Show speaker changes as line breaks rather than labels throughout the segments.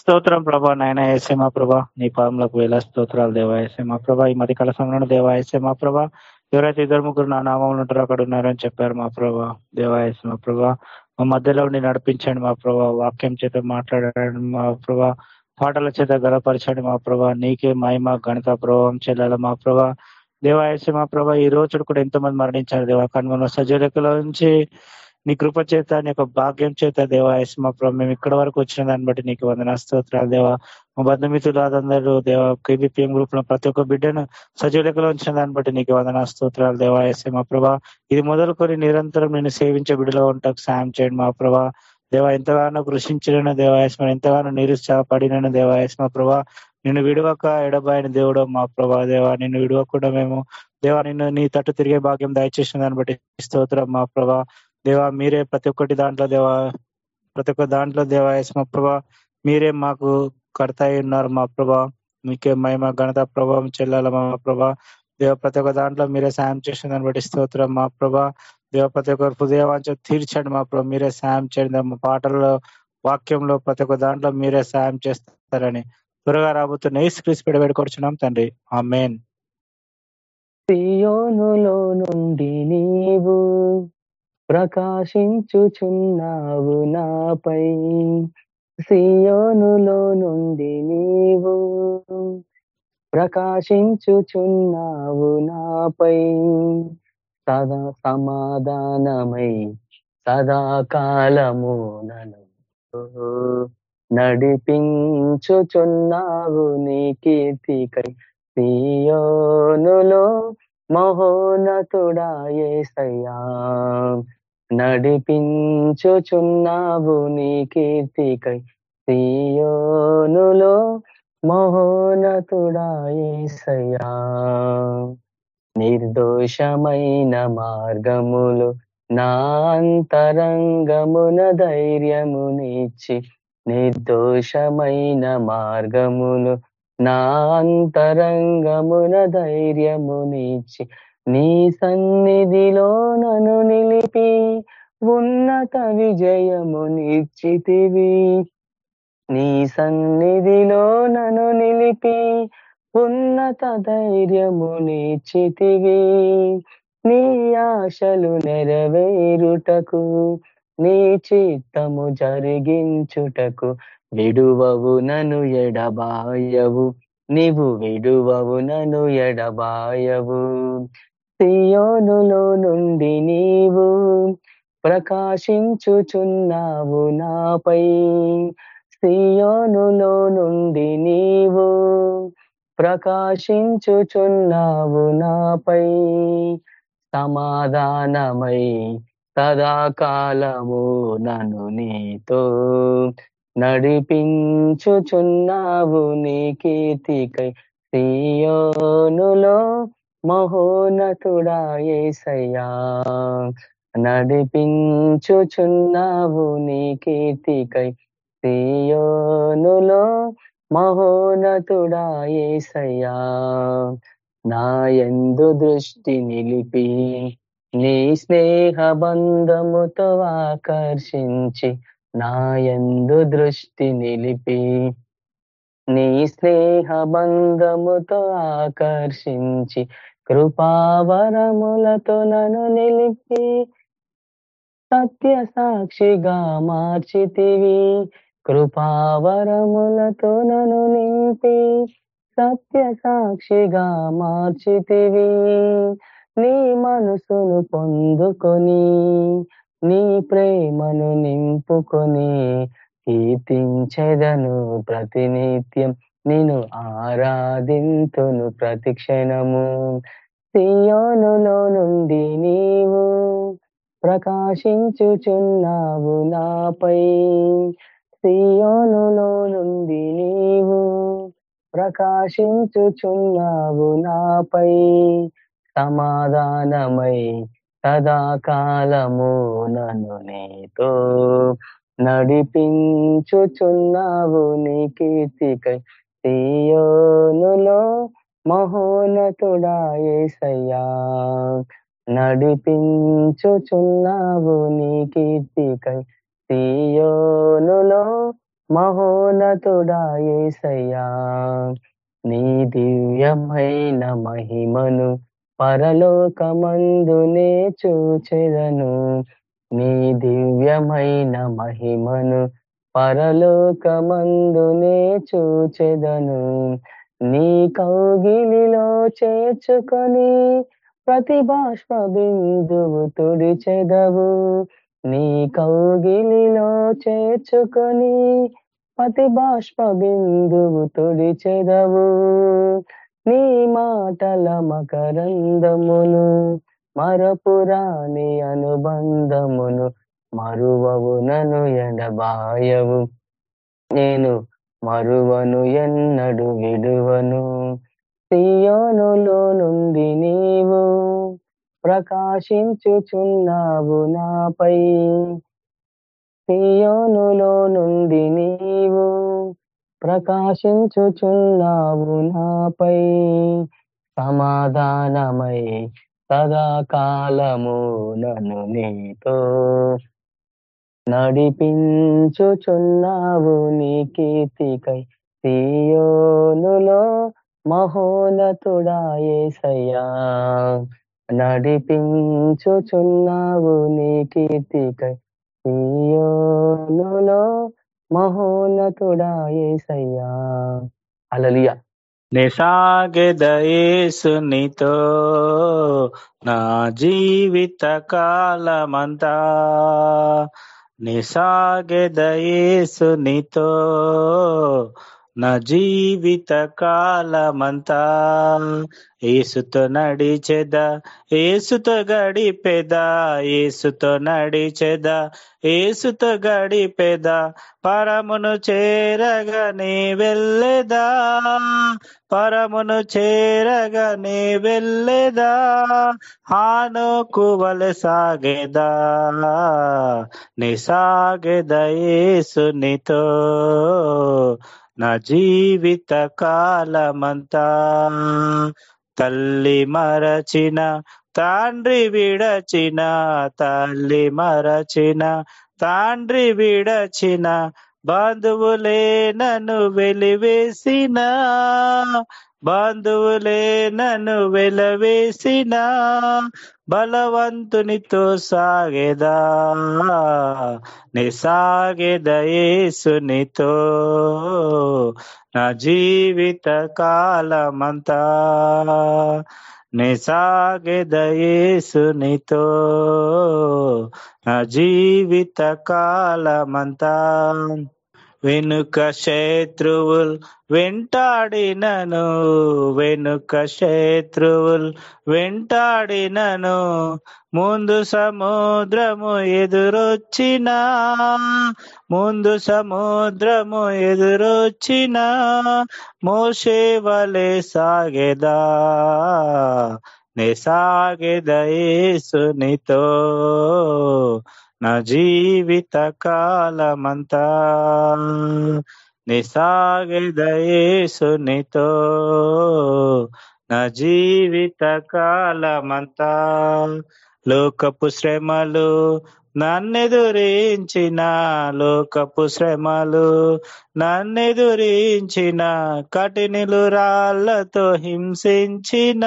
స్తోత్రం ప్రభా నాయన వేసే మా ప్రభా. నీ పాదంలోకి వేల స్తోత్రాలు దేవా వేసే మా ప్రభా. ఈ మధ్య కాల సమయంలో దేవా మా ప్రభా. ఎవరైతే ఇద్దరు ముగ్గురు నా నామంలో ఉంటారో అక్కడ ఉన్నారని చెప్పారు మా ప్రభా. దేవా వేసే మా ప్రభా. మా మధ్యలో ఉండి నడిపించండి మా ప్రభా. వాక్యం చేత మాట్లాడండి మా ప్రభా. పాటల చేత గలపరచండి మా ప్రభా. నీకే మహిమ గణిత ప్రభావం చెల్లాలి మా ప్రభా. దేవాయసి మా ప్రభా ఈ రోజు కూడా ఎంతో మంది మరణించారు దేవా. కానీ మన సజీలకుల నుంచి నీ కృప చేత నీ యొక్క భాగ్యం చేత దేవాయసి మా ప్రభు మేము ఇక్కడ వరకు వచ్చిన దాన్ని బట్టి నీకు వందన స్తోత్రాలు దేవా. మా బంధుమిత్రులు అందరూ దేవ కేబిపిఎం గ్రూప్లో ప్రతి ఒక్క బిడ్డను సజీలకులో ఉంచిన దాన్ని బట్టి నీకు వందన స్తోత్రాలు దేవాయసి మా ప్రభా. ఇది మొదలుకొని నిరంతరం నేను సేవించే బిడ్డలో ఉంటాకు సాయం చేయండి మా ప్రభా. దేవ ఎంతగానో కృషించిన దేవాయస్మ ఎంతగానో నిరుత్సాహపడిన దేవాయస్మ ప్రభా. నిన్ను విడవక ఎడబాయిన దేవుడు మా ప్రభా దేవా. నిన్ను విడవకుండా మేము దేవా నిన్ను నీ తట్టు తిరిగే భాగ్యం దయచేసిన దాన్ని బట్టి స్తోత్రం మా ప్రభా. దేవా మీరే ప్రతి ఒక్కటి దాంట్లో దేవా ప్రతి ఒక్క దాంట్లో దేవాయస్మ ప్రభా మీరే మాకు కడతాయి ఉన్నారు మా ప్రభా. మీకే మహిమ ఘనత ప్రభావం చెల్లాల మా ప్రభా. దేవ ప్రతి ఒక్క దాంట్లో మీరే సాయం చేసిన దాన్ని బట్టి స్తోత్రం మా ప్రభా. దేవ ప్రతి ఒక్కరు హృదయవాంచ తీర్చండి మా ప్రభా. మీరే సాయం చేయండి మా పాటల్లో వాక్యంలో ప్రతి ఒక్క దాంట్లో మీరే సాయం చేస్తారని త్వరగా రాబోతున్న ఏసు క్రీస్ పెడబెడుకొచ్చున్నాం తండ్రి. ఆ మెయిన్
నుండి నీవు ప్రకాశించుచున్నావు నాపై. సియోనులో నుండి నీవు ప్రకాశించుచున్నావు నాపై. సదా సమాధానమై సదాకాలము నను నడిపించుచున్నావు నీ కీర్తికై. సియోనులో మహోన్నతుడాయేసయ్యా నడిపించుచున్నావు నీ కీర్తికై. సీయోనులో మహోనతుడాయేసయ్యా నిర్దోషమైన మార్గములు నా అంతరంగమున ధైర్యమునిచ్చి నిర్దోషమైన మార్గములు నా అంతరంగమున ధైర్యమునిచ్చి నీ సన్నిధిలో నన్ను నిలిపి ఉన్నత విజయమునిచ్చితివి నీ సన్నిధిలో నన్ను నిలిపి ఉన్నత ధైర్యము ధైర్యమునిచ్చితివి నీ ఆశలు నెరవేరుటకు నీ చిత్తము జరిగించుటకు విడువవు నను ఎడబాయవు. నీవు విడువవు నను ఎడబాయవు. సియోనులో నుండి నీవు ప్రకాశించుచున్నావు నాపై. సియోనులో నుండి నీవు ప్రకాశించుచున్నావు నాపై. సమాధానమై సదాకాలము నన్ను నీతో నడిపించుచున్నావు నీ కీర్తికై. సియోనులో మహోన్నతుడా ఏసయ్యా నడిపించుచున్నావు నీ కీర్తికై సీయోనులో మహోన్నతుడా ఏసయ్యా నా ఎందు దృష్టి నిలిపి నీ స్నేహ బంధముతో ఆకర్షించి నా ఎందు దృష్టి నిలిపి నీ స్నేహ బంధముతో ఆకర్షించి కృపావరములతో నన్ను నిలిపి సత్య సాక్షిగా మార్చితివి. కృపావరములతో నన్ను నింపి సత్య సాక్షిగా మార్చితివి. నీ మనసును పొందుకొని నీ ప్రేమను నింపుకొని కీర్తించెదను ప్రతినిత్యం. నేను ఆరాధింతును ప్రతిక్షణము సియోనులో నుండి నీవు ప్రకాశించుచున్నావు నాపై. సియోనులో నుండి నీవు ప్రకాశించుచున్నావు నాపై. సమాధానమై సదాకాలము నన్ను నీతో నడిపించుచున్నావు నీ కీర్తికై. సియోనులో మహోన్నతుడా ఏసయ్యా నడిపించుచున్నావు నీ కీర్తికై. తీయోనులో మహోన్నతుడా ఏసయ్యా నీ దివ్యమైన మహిమను పరలోకమందునే చూచెదను. నీ దివ్యమైన మహిమను పరలోకమందునే చూచెదను. నీ కౌగిలిలో చేర్చుకొని ప్రతి బాష్ప బిందువు తుడిచెదవు. నీ కౌగిలిలో చేర్చుకొని ప్రతి బాష్ప బిందువు తుడిచెదవు. నీ మాటల మకరందమును మరపురాని అనుబంధమును మరువవు నను ఎండబాయవు. నేను మరువను ఎన్నడు విడువను. సియోనులో నుండి నీవు ప్రకాశించుచున్నావు నాపై. సియోనులో నుండి నీవు ప్రకాశించుచున్నావు నాపై. సమాధానమై సదాకాలము నన్ను నీతో నడిపించుచున్నావు నీ కీర్తికై. సియోనులో మహోనతుడా ఏసయ్యా. నడిపించుచున్నావు నీ కీర్తికై. సియోనులో మహోన్నతుడా ఏసయ్యా. అలలియ
నిసాగెదయేసునితో నా జీవిత కాలమంతా నిసాగెదయేసు నిసాగెదయేసునితో నా జీవిత కాలమంతా ఏసుతో నడిచెద ఏసుతో గడిపెద ఏసుతో నడిచెద ఏసుతో గడిపెద పరమును చేరగని వెళ్ళేదా పరమును చేరగని వెళ్ళేదా హానుకు వలె సాగెదా నిసాగెద ఏసునితో. నా జీవిత కాలమంతా తల్లి మరచిన తండ్రి విడచిన తల్లి మరచిన తండ్రి విడచిన బంధువులే నన్ను వెలివేసిన బంధువులే నన్ను వెలవేసిన బలవంతునితో సాగేదా నిసాగేదయేసునితో నా జీవిత కాలమంతా నిసాగేదయేసునితో నా జీవిత కాలమంతా వెనుక శత్రువుల్ వెంటాడినను వెనుక శత్రువుల్ వెంటాడినను. ముందు సముద్రము ఎదురొచ్చిన ముందు సముద్రము ఎదురొచ్చిన మోసే వలె సాగెదా? నిసాగెదయేసునితో నా జీవిత కాలమంతా నిసాగదయేసునితో నా జీవిత కాలమంతా లోకపు శ్రమలు నన్నెదురించిన లోకపు శ్రమలు నన్నెదురించిన కఠినిలు రాళ్ళతో హింసించిన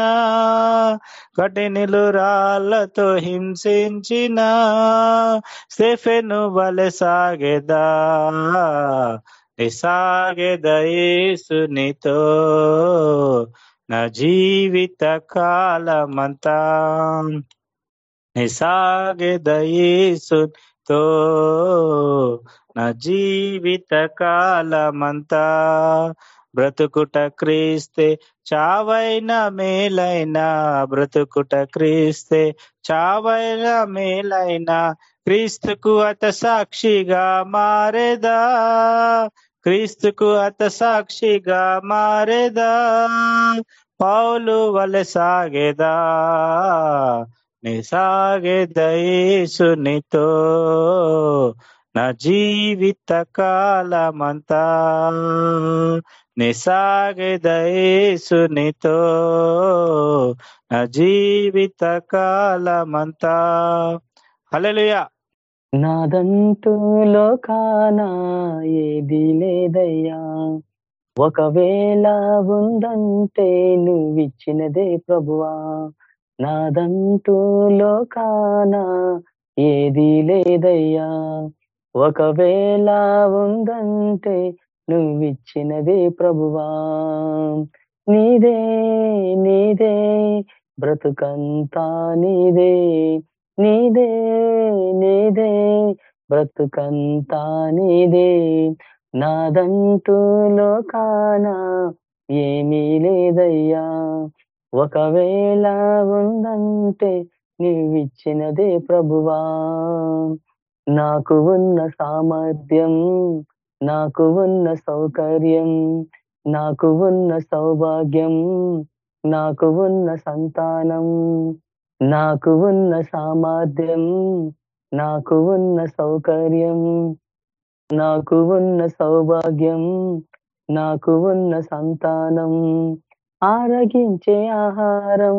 కఠినిలు రాళ్ళతో హింసించిన స్టెఫెను వలె సాగెదా? నిసాగెదయేసునితో నా జీవిత కాలమంతా నిసాగదయేసుతో నా జీవిత కాలమంతా బ్రతుకుట క్రీస్తే చావైన మేలైన బ్రతుకుట క్రీస్తే చావైన మేలైన క్రీస్తుకు అత సాక్షిగా మారేదా క్రీస్తుకు అత సాక్షిగా మారేదా పౌలు వలె సాగేదా నిసాగేదయేసునితో నా జీవిత కాలమంతా నిసాగేదయేసునితో నా జీవిత కాలమంతా హలలుయా
నాదంటూ లోకాన ఏది లేదయ్యా. ఒకవేళ ఉందంటే నువ్విచ్చినదే ప్రభువా. నాదంటూ లోకాన ఏది లేదయ్యా. ఒకవేళ ఉందంటే నువ్విచ్చినది ప్రభువా. నీదే నీదే బ్రతుకంతా నీదే. నీదే నీదే బ్రతుకంతా నీదే. నాదంటూ లోకాన ఏమీ లేదయ్యా. ఒకవేళ ఉందంటే నీవిచ్చినదే ప్రభువా. నాకు ఉన్న సామర్థ్యం నాకు ఉన్న సౌకర్యం నాకు ఉన్న సౌభాగ్యం నాకు ఉన్న సంతానం నాకు ఉన్న సామర్థ్యం నాకు ఉన్న సౌకర్యం నాకు ఉన్న సౌభాగ్యం నాకు ఉన్న సంతానం ఆరగించే ఆహారం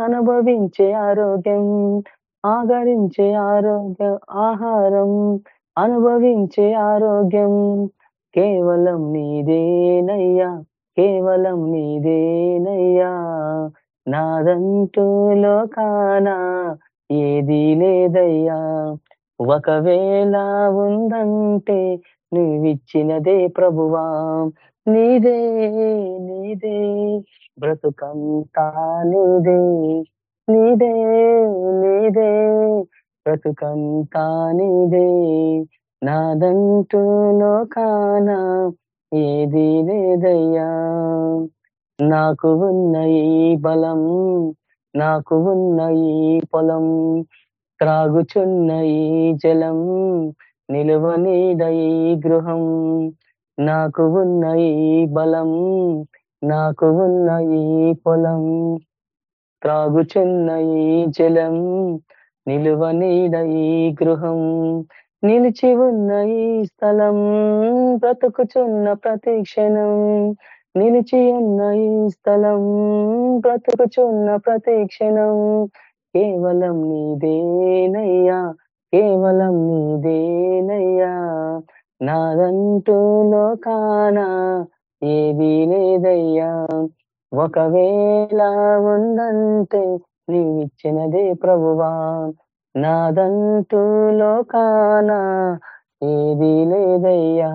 అనుభవించే ఆరోగ్యం ఆగరించే ఆరోగ్య ఆహారం అనుభవించే ఆరోగ్యం. కేవలం నీదేనయ్యా కేవలం నీదేనయ్యా. నాదంటూ లోకాన ఏది లేదయ్యా. ఒకవేళ ఉందంటే నువ్విచ్చినదే ప్రభువా. నీదే నీదే బ్రతుకంతా నీదే నీదే నీదే బ్రతుకంతా నీదే నాదంటూ లోకాన ఏది లేదయ్యా. నాకు ఉన్న ఈ బలం నాకు ఉన్న ఈ పొలం త్రాగుచున్న ఈ జలం నిలువ నీడ గృహం. నాకు ఉన్న ఈ బలం నాకు ఉన్న ఈ పొలం. త్రాగుచున్న ఈ జలం నిలువ నీడ ఈ గృహం. నిలిచి ఉన్న ఈ స్థలం బ్రతుకుచున్న ప్రతి క్షణం. నిలిచి ఉన్న ఈ స్థలం బ్రతుకుచున్న ప్రతి క్షణం. కేవలం నీదేనయ్యా కేవలం నీదేనయ్యా. నాదంటూ లోకాన ఏది లేదయ్యా. ఒకవేళ ఉందంటే నీవిచ్చినదే ప్రభువా. నాదంటూ లోకాన ఏది లేదయ్యా.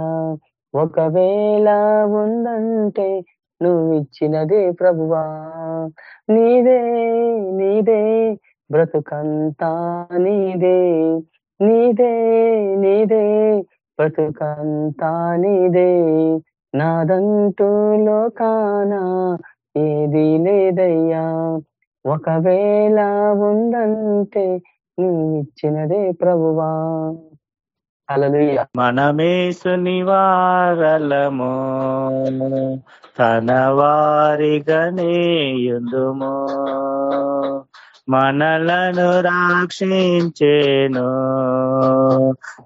ఒకవేళ ఉందంటే నువ్విచ్చినదే ప్రభువా. నీదే నీదే బ్రతుకంతా నీదే. నీదే నీదే బ్రతుకంతా నీదే నాదంటూ లోకాన ఏది లేదయ్యా. ఒకవేళ ఉందంటే నీవిచ్చినదే ప్రభువా. అలలుయ్య
మనమేసు నివారలము తన వారిగనేయుందుము మనలను రాక్షించేను.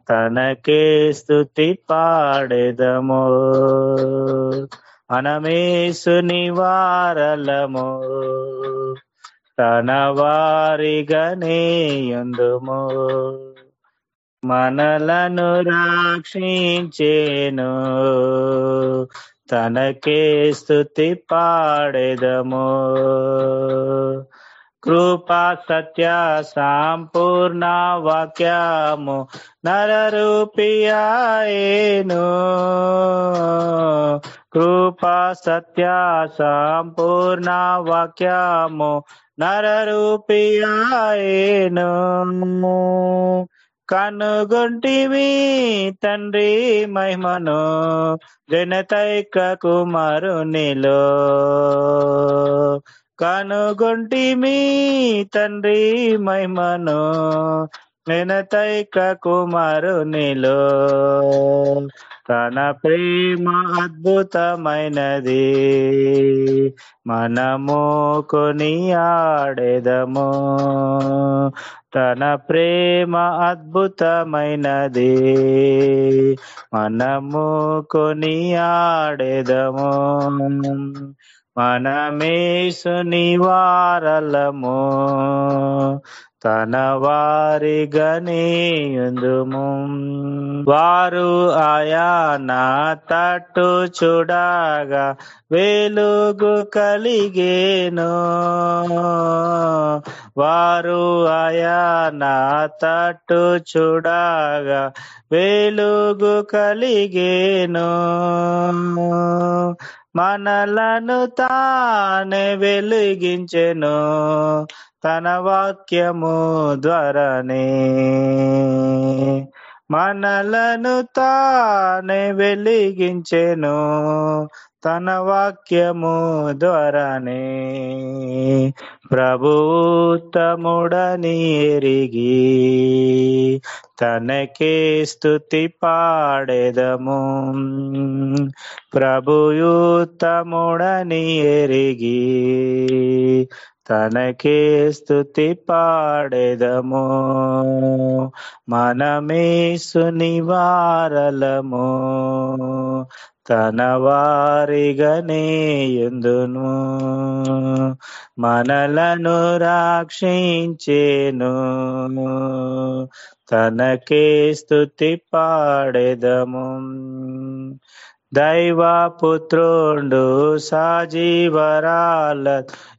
తనకే స్థుతి పాడెదము. మనమేసు నివారలము. తన వారిగనేయుందుము మనలను రాక్షించేను. తనకే స్థుతి పాడెదము. కృపా సత్య సంపూర్ణ వాక్యము నరరూపియాయేను. కృపా సత్య సంపూర్ణ వాక్యము నరరూపియాయేను. కనుగొంటివి తండ్రి మహిమను జనతైక కుమారునిలో. కనుగొంటిమి తండ్రి మహిమను జనతైక కుమారునిలో. తన ప్రేమ అద్భుతమైనది మనము కొని ఆడేదము తన ప్రేమ అద్భుతమైనది మనము కొని ఆడేదము మనమేసుని వారలము తన వారి వారిగనేయుందుము వారు ఆయన తట్టు చూడగా వెలుగు కలిగేను. వారు ఆయన తట్టు చూడగా వెలుగు కలిగేను. మనలను తానే వెలిగించెను తన వాక్యము ద్వారానే. మనలను తానే వెలిగించెను తన వాక్యము ద్వారానే. ప్రభుత్తముడని ఎరిగి తనకే స్థుతి పాడెదము. ప్రభుయుత్తముడని ఎరిగి తనకే స్థుతి పాడెదము మనమేసుని వారలము తన వారిగనే ఎందును మనలను రాక్షించేను తనకే స్థుతి పాడెదము. దైవపుత్రుండు సాజీవరాల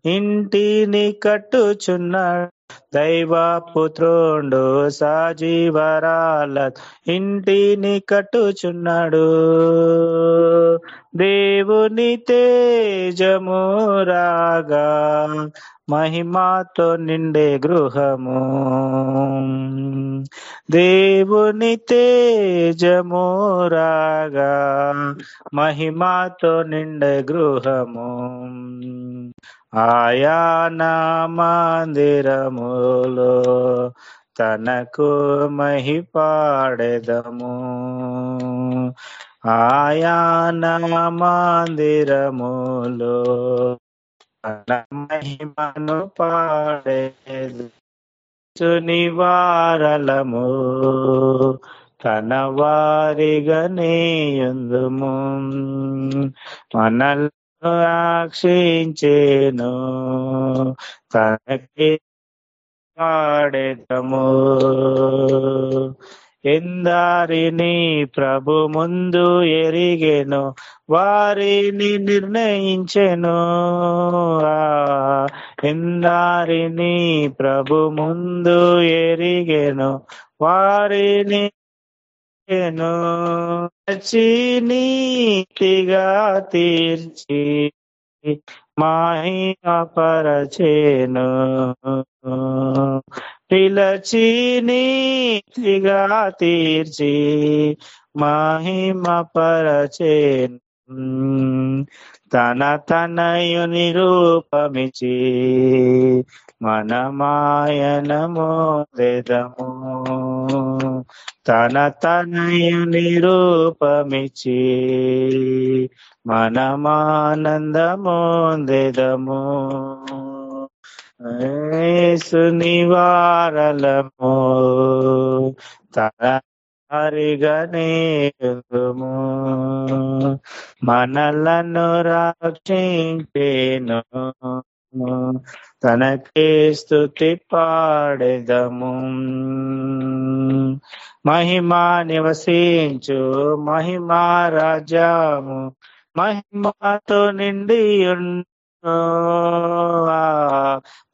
ఇంటిని కట్టుచున్నాడు దైవపుత్రుండు సజీవరాల ఇంటిని కట్టుచున్నాడు దేవుని తేజము రాగా మహిమాతో నిండే గృహము. దేవుని తేజము రాగా మహిమాతో నిండే గృహము. ఆయా నా మందిరములో తనకు మహిపాడెదము. ఆయా నా మందిరములో తన మహిమను పాడేదు. నివారలము తన వారిగానే ఎందుము మనల్ రక్షించేను. తనకి పాడేదము ఎందారిని ప్రభు ముందు ఎరిగెను. వారిని నిర్ణయించెను. ఎందారిని ప్రభు ముందు ఎరిగెను. వారిని నీతిగా తీర్చి మాహిమపరచేను పిలచి నీతిగా తీర్చి మహిమపరచేను తన తనయుని రూపమిచి మనమాయనమో దేదము తన తనయుని రూపమిచి మనమానందమోదెదము సునివారలము తన తరిగనేము మనలను రక్షించేను తనకే స్థుతి పాడెదము. మహిమా నివసించు మహిమా రాజాము. మహిమాతో నిండి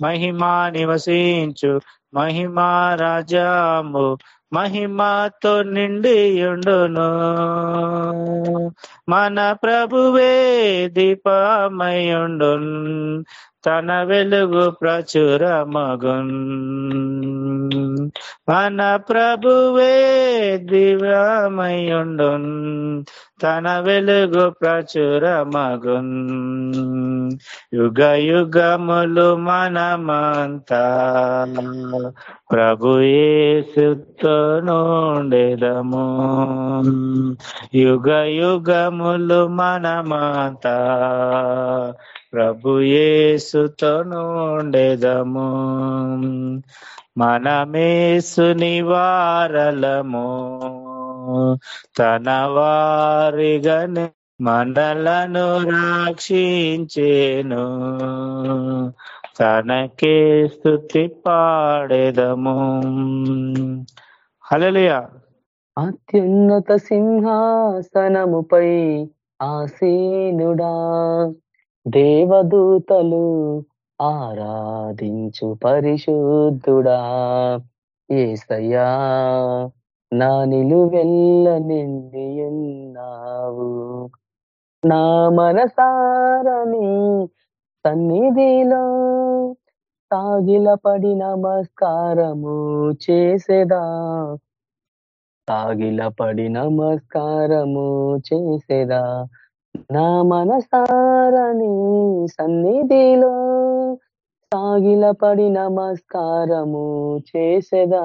మహిమా నివసించు మహిమా రాజాము. మహిమాతో నిండి ఉండును మన ప్రభువే దీపమయుండు తన వెలుగు ప్రచుర మగున్ మన ప్రభువే దివ్యమయుండు తన వెలుగు ప్రచురమగున్. యుగ యుగములు మనమంతా ప్రభు యేసుతో నుండెదము. యుగ యుగములు మనమంతా ప్రభు యేసుతో నుండెదము. మనమే వారలము తన వారిగని మనలను రక్షించేను. తనకే స్థుతి పాడేదము. హలలియా
అత్యున్నత సింహాసనముపై ఆసీనుడా. దేవదూతలు ఆరాధించు పరిశుద్ధుడా ఏసయ్యా నా నిలువెల్ల నిండియున్నావు. నా మనసారని సన్నిధిలో సాగిలపడి నమస్కారము చేసేదా? సాగిలపడి నమస్కారము చేసేదా? నా మనసారని సన్నిధిలో సాగిలపడి నమస్కారము చేసేదా?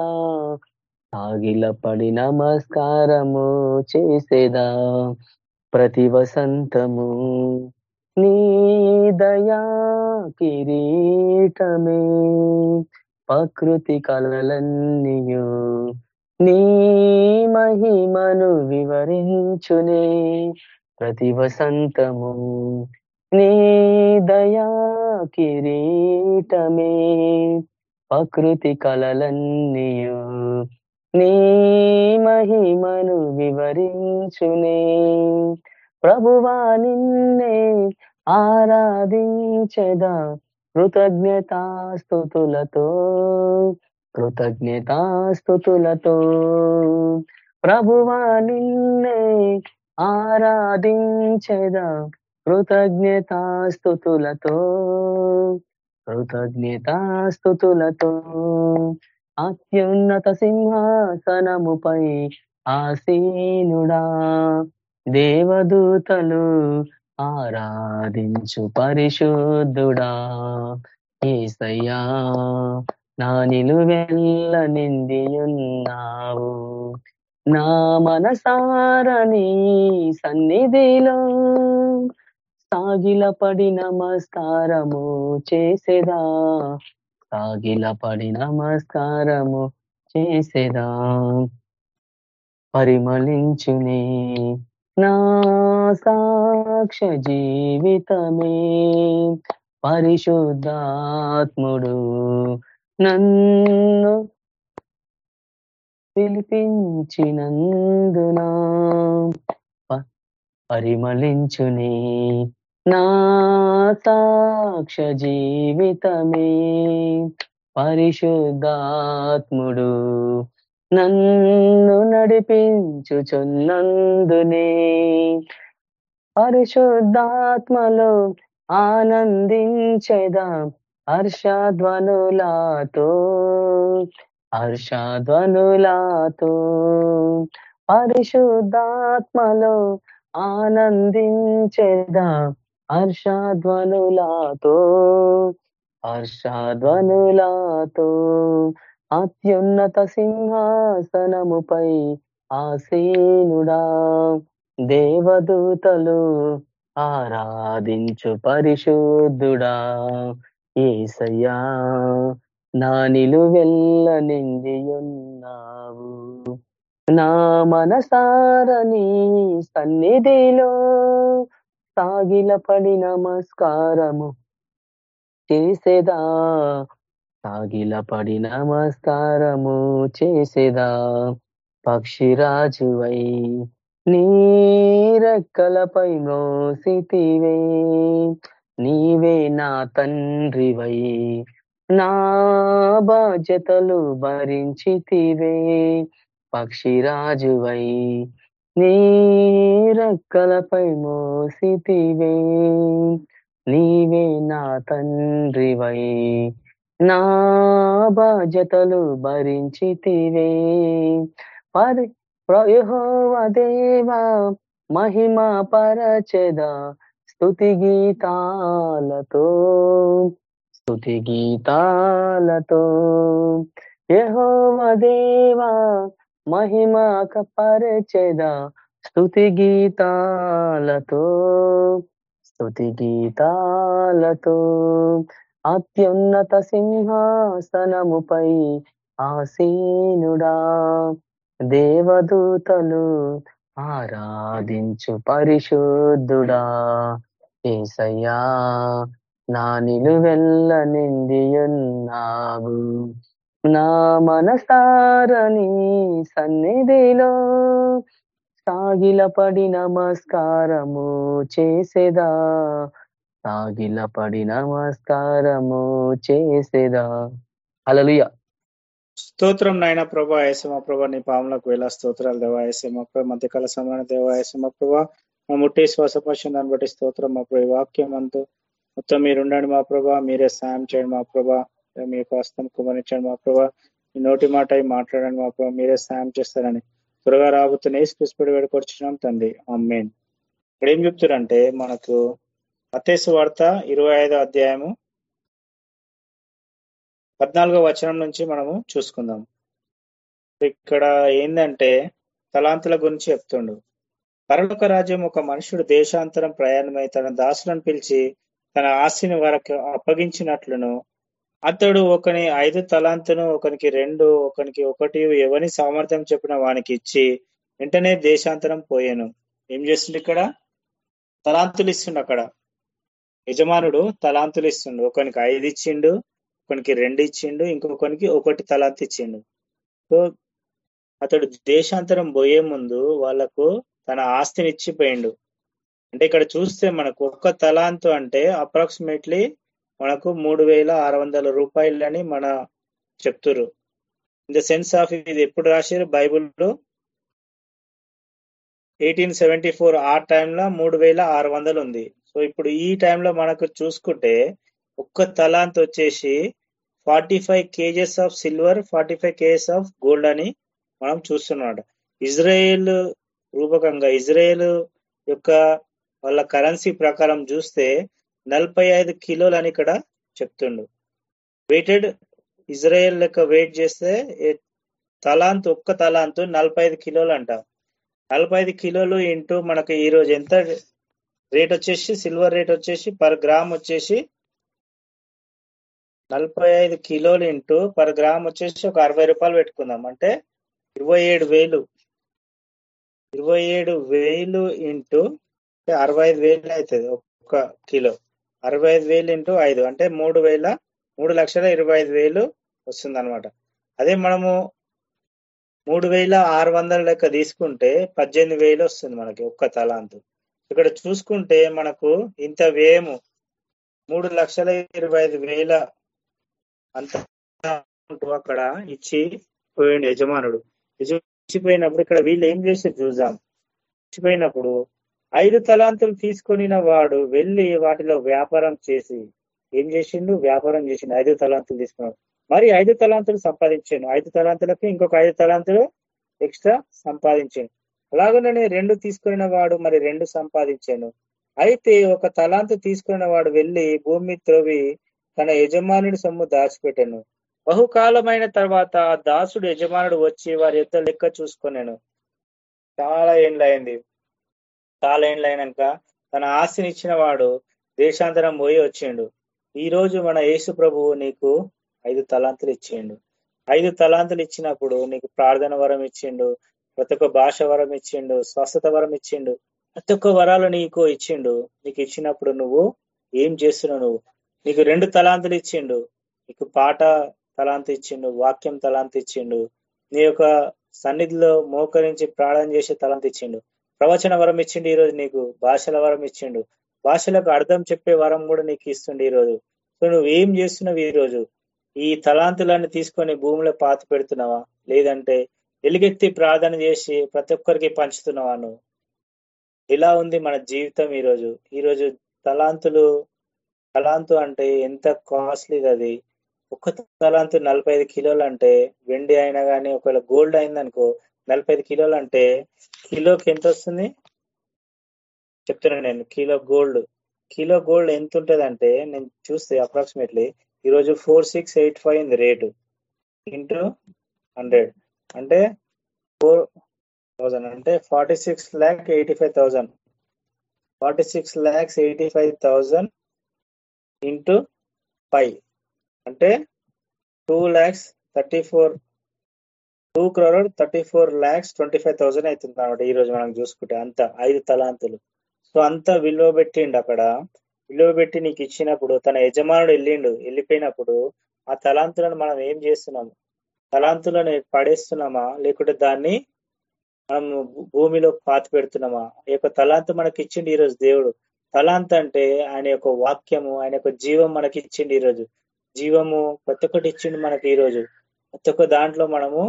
సాగిలపడి నమస్కారము చేసేదా? ప్రతి వసంతము నీ దయా కిరీటమే. ప్రకృతి కలలన్నీయు నీ మహిమను వివరించునే. ప్రతి వసంతము నీ దయా కిరీటమే. ప్రకృతి కలలన్నీయు నీ మహిమను వివరించునే. ప్రభువా నిన్నే ఆరాధించదా కృతజ్ఞతాస్తుతులతో కృతజ్ఞతాస్తుతులతో ప్రభువా నిన్నే ఆరాధించేదా కృతజ్ఞతాస్తుతులతో కృతజ్ఞతాస్తుతులతో అత్యున్నత సింహాసనముపై ఆసీనుడా దేవదూతలు ఆరాధించు పరిశుద్ధుడా. ఏసయ్యా నా నిలువెల్ల నిందియున్నావు నా మనసారని సన్నిధిలో సాగిలపడి నమస్కారము చేసేదా? సాగిలపడి నమస్కారము చేసేదా? పరిమళించుని నా సాక్ష జీవితమే. పరిశుద్ధాత్ముడు నన్ను పిలిపించినందునా? పరిమళించునే నా సాక్ష జీవితమే పరిశుద్ధాత్ముడు నన్ను నడిపించుచున్నందునే. పరిశుద్ధాత్మలో ఆనందించేదా హర్షధ్వనులాతో. హర్షధ్వనులాతో పరిశుద్ధాత్మలో ఆనందించేదా హర్షధ్వనులాతో? హర్షధ్వనులాతో అత్యున్నత సింహాసనముపై ఆసీనుడా. దేవదూతలు ఆరాధించు పరిశుద్ధుడా. ఏసయ్యా నా నిలువెల్ల నిండియున్నావు. నా మనసారని సన్నిధిలో సాగిలపడి నమస్కారము చేసేదా? సాగిలపడి నమస్కారము చేసేదా? పక్షిరాజువై నీరెక్కలపై మోసితివే. నీవే నా తండ్రివై. నా బాధ్యతలు భరించితివే. పక్షిరాజువై నీ రెక్కలపై మోసితివే. నీవే నా తండ్రివై. నా బాధ్యతలు భరించితివే. పరి యహోవ దేవా మహిమ పరచెద స్థుతి గీతాలతో స్థుతి గీతాలతో. యహోమదేవా దేవా మహిమ స్థుతి గీతాలతో. స్థుతి గీతాలతో అత్యున్నత సింహాసనముపై ఆసీనుడా. దేవదూతలు ఆరాధించు పరిశుద్ధుడా. ఏసయ్యా నా నిలువెల్ల నిండియున్నావు. నా మనసారని సన్నిధిలో సాగిలపడి నమస్కారము చేసేదా? సాగిలపడి నమస్కారము చేసేదా? అలలుయ
స్తోత్రం నాయన ప్రభా ఏసమ ప్రభా నీ పాములకు వేళ స్తోత్రాలు దేవా ఏసమ ప్రభా మధ్యకాల సమరణ దేవా ఏసమ ప్రభా మా ముట్టి శ్వాసపక్షం దాన్ని బట్టి స్తోత్రం మా ప్రభు వాక్యం అంతా మొత్తం మీరు ఉండండి మా ప్రభా. మీరే సాయం చేయండి మా ప్రభా. మీ యొక్క హస్తం కుమరించండి మా ప్రభా. మీ నోటి మాట అయి మాట్లాడండి మా ప్రభా. మీరే సాయం చేస్తారని త్వరగా రాబోతున్న ఏసుకృష్ణుడు వేడుకొచ్చినాం తండ్రి. అమ్మేన్ ఇప్పుడు ఏం చెప్తారంటే మనకు అతేసు వార్త ఇరవై ఐదో అధ్యాయము పద్నాలుగో వచనం నుంచి మనము చూసుకుందాం. ఇక్కడ ఏంటంటే తలాంతుల గురించి చెప్తుండు. పరలోక రాజ్యం ఒక మనుషుడు దేశాంతరం ప్రయాణమై తన దాసులను పిలిచి తన ఆస్తిని వారికి అప్పగించినట్లును. అతడు ఒకని ఐదు తలాంతును ఒకనికి రెండు ఒకనికి ఒకటి ఎవని సామర్థ్యం చెప్పిన వానికి ఇచ్చి వెంటనే దేశాంతరం పోయాను. ఏం చేస్తుండే ఇక్కడ? తలాంతులు ఇస్తుండు అక్కడ. యజమానుడు తలాంతులు ఇస్తుండు. ఒకనికి ఐదు ఇచ్చిండు ఒకనికి రెండు ఇచ్చిండు ఇంకొకనికి ఒకటి తలాంత ఇచ్చిండు. సో అతడు దేశాంతరం పోయే ముందు వాళ్ళకు తన ఆస్తిని ఇచ్చిపోయిండు. అంటే ఇక్కడ చూస్తే మనకు ఒక్క తలాంతు అంటే అప్రాక్సిమేట్లీ మనకు మూడు వేల ఆరు వందల రూపాయలని మన చెప్తురు ఇన్ ద సెన్స్ ఆఫ్ ఇది ఎప్పుడు రాశారు బైబుల్లో ఎయిటీన్ సెవెంటీ ఫోర్ ఆ టైంలో మూడు వేల ఆరు వందలు ఉంది. సో ఇప్పుడు ఈ టైంలో మనకు చూసుకుంటే ఒక్క తలాంత్ వచ్చేసి forty five KGs of silver forty five KGs of gold అని మనం చూస్తున్నాం ఇజ్రాయేల్ రూపకంగా ఇజ్రాయేల్ యొక్క వాళ్ళ కరెన్సీ ప్రకారం చూస్తే నలభై ఐదు కిలోలు అని ఇక్కడ చెప్తుండు. వెయిటెడ్ ఇజ్రాయెల్ లెక్క వెయిట్ చేస్తే తలాంత్ ఒక్క తలాంత్ నలభై ఐదు కిలోలు అంట నలభై ఐదు కిలోలు ఇంటూ మనకి ఈ రోజు ఎంత రేట్ వచ్చేసి సిల్వర్ రేట్ వచ్చేసి పర్ గ్రామ్ వచ్చేసి నలభై ఐదు కిలోలు ఇంటూ పర్ గ్రామ్ వచ్చేసి ఒక అరవై రూపాయలు పెట్టుకుందాం. అంటే ఇరవై ఏడు వేలు. ఇరవై ఏడు వేలు ఇంటూ అరవై ఐదు వేలు అవుతుంది ఒక్క కిలో. అరవై ఐదు వేలు ఇంటూ ఐదు అంటే మూడు వేల మూడు లక్షల ఇరవై ఐదు వేలు వస్తుంది అనమాట అదే మనము మూడు వేల ఆరు వందల లెక్క తీసుకుంటే పద్దెనిమిది వేలు వస్తుంది మనకి ఒక్క తలాంతు. ఇక్కడ చూసుకుంటే మనకు ఇంత వ్యయము మూడు లక్షల ఇరవై ఐదు వేల అంత అక్కడ ఇచ్చి పోయిండు యజమానుడు. ఇచ్చిపోయినప్పుడు ఇక్కడ వీళ్ళు ఏం చేసి చూద్దాం. ఇచ్చిపోయినప్పుడు ఐదు తలాంతులు తీసుకొనిన వాడు వెళ్ళి వాటిలో వ్యాపారం చేసి ఏం చేసిండు? వ్యాపారం చేసిండు. ఐదు తలాంతులు తీసుకున్నాడు. మరి ఐదు తలాంతులు సంపాదించాను ఐదు తలాంతులకి ఇంకొక ఐదు తలాంతులు ఎక్స్ట్రా సంపాదించాను అలాగనే రెండు తీసుకున్న వాడు మరి రెండు సంపాదించాను అయితే ఒక తలాంతు తీసుకున్న వాడు వెళ్ళి భూమి త్రవి తన యజమానుడి సొమ్ము దాచిపెట్టాను. బహుకాలమైన తర్వాత దాసుడు యజమానుడు వచ్చి వారి యొక్క లెక్క చూసుకున్నాను చాలా ఏండ్లైంది చాలా ఏండ్లైనాక తన ఆస్తిని ఇచ్చిన వాడు దేశాంతరం పోయి వచ్చిండు. ఈ రోజు మన యేసు ప్రభువు నీకు ఐదు తలాంతులు ఇచ్చిండు ఐదు తలాంతులు ఇచ్చినప్పుడు నీకు ప్రార్థన వరం ఇచ్చిండు ప్రతి ఒక్క భాష వరం ఇచ్చిండు స్వస్థత వరం ఇచ్చిండు ప్రతి ఒక్క వరాలు నీకు ఇచ్చిండు. నీకు ఇచ్చినప్పుడు నువ్వు ఏం చేస్తున్నావు నువ్వు? నీకు రెండు తలాంతులు ఇచ్చిండు నీకు పాట తలాంతి ఇచ్చిండు వాక్యం తలాంతి ఇచ్చిండు నీ యొక్క సన్నిధిలో మోకరించి ప్రార్థన చేసే తలాంతి ఇచ్చిండు ప్రవచన వరం ఇచ్చిండు ఈరోజు నీకు భాషల వరం ఇచ్చిండు. భాషలకు అర్థం చెప్పే వరం కూడా నీకు ఇస్తుండే ఈరోజు. సో నువ్వు ఏం చేస్తున్నావు ఈరోజు? ఈ తలాంతులన్నీ తీసుకొని భూమిలో పాతి పెడుతున్నావా? లేదంటే ఎలుగెత్తి ప్రార్థన చేసి ప్రతి ఒక్కరికి పంచుతున్నావా నువ్వు? ఇలా ఉంది మన జీవితం ఈరోజు. ఈరోజు తలాంతులు తలాంతు అంటే ఎంత కాస్ట్లీది అది. ఒక్క తలాంతు నలభై ఐదు కిలోలు అంటే వెండి అయినా కానీ ఒకవేళ గోల్డ్ అయిందనుకో నలభై ఐదు కిలోలు అంటే కిలోకి ఎంత వస్తుంది? చెప్తున్నాను నేను కిలో గోల్డ్. కిలో గోల్డ్ ఎంత ఉంటుంది అంటే నేను చూస్తే అప్రాక్సిమేట్లీ ఈరోజు ఫోర్ సిక్స్ ఎయిట్ ఫైవ్ ఉంది రేటు. Into hundred. అంటే ఫోర్ థౌజండ్. అంటే forty six lakh eighty five thousand. Forty six lakhs eighty five thousand into five. అంటే two lakhs thirty four two crore thirty four lakhs twenty five thousand అవుతుంది అనమాట ఈ రోజు మనం చూసుకుంటే. అంత ఐదు తలాంతులు. సో అంత విలువ పెట్టిండు అక్కడ. విలువ పెట్టి నీకు ఇచ్చినప్పుడు తన యజమానుడు వెళ్ళిండు వెళ్ళిపోయినప్పుడు ఆ తలాంతులను మనం ఏం చేస్తున్నాము తలాంతులను పడేస్తున్నామా? లేకుంటే దాన్ని మనం భూమిలో పాతి పెడుతున్నామా? ఈ యొక్క తలాంతు మనకి ఇచ్చిండు ఈరోజు దేవుడు. తలాంత్ అంటే ఆయన యొక్క వాక్యము ఆయన యొక్క జీవం మనకి ఇచ్చిండు ఈరోజు జీవము ప్రతి ఒక్కటి ఇచ్చిండు మనకి ఈరోజు ప్రతి ఒక్క దాంట్లో మనము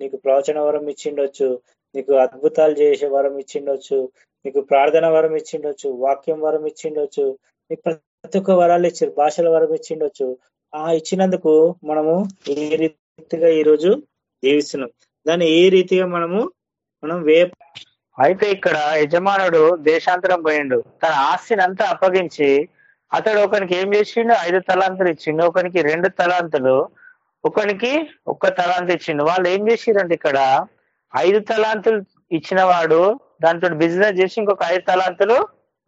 నీకు ప్రవచన వరం ఇచ్చిండొచ్చు నీకు అద్భుతాలు చేసే వరం ఇచ్చిండొచ్చు నీకు ప్రార్థన వరం ఇచ్చిండొచ్చు వాక్యం వరం ఇచ్చిండొచ్చు నీకు ప్రతి ఒక్క వరాలు ఇచ్చారు భాషల వరం ఇచ్చిండొచ్చు. ఆ ఇచ్చినందుకు మనము ఏ రీతిగా ఈరోజు జీవిస్తున్నాం. దాన్ని ఏ రీతిగా మనము మనం వే అయితే ఇక్కడ యజమానుడు దేశాంతరం పోయిండు. తన ఆస్తిని అంతా అప్పగించి అతడు ఒకనికి ఏం చేసిండు? ఐదు తలాంతులు ఇచ్చిండు. ఒకనికి రెండు తలాంతులు ఒకనికి ఒక్క తలాంతు ఇచ్చిండు. వాళ్ళు ఏం చేసిరంటే ఇక్కడ ఐదు తలాంతులు ఇచ్చిన వాడు దాంతో బిజినెస్ చేసి ఇంకొక ఐదు తలాంతులు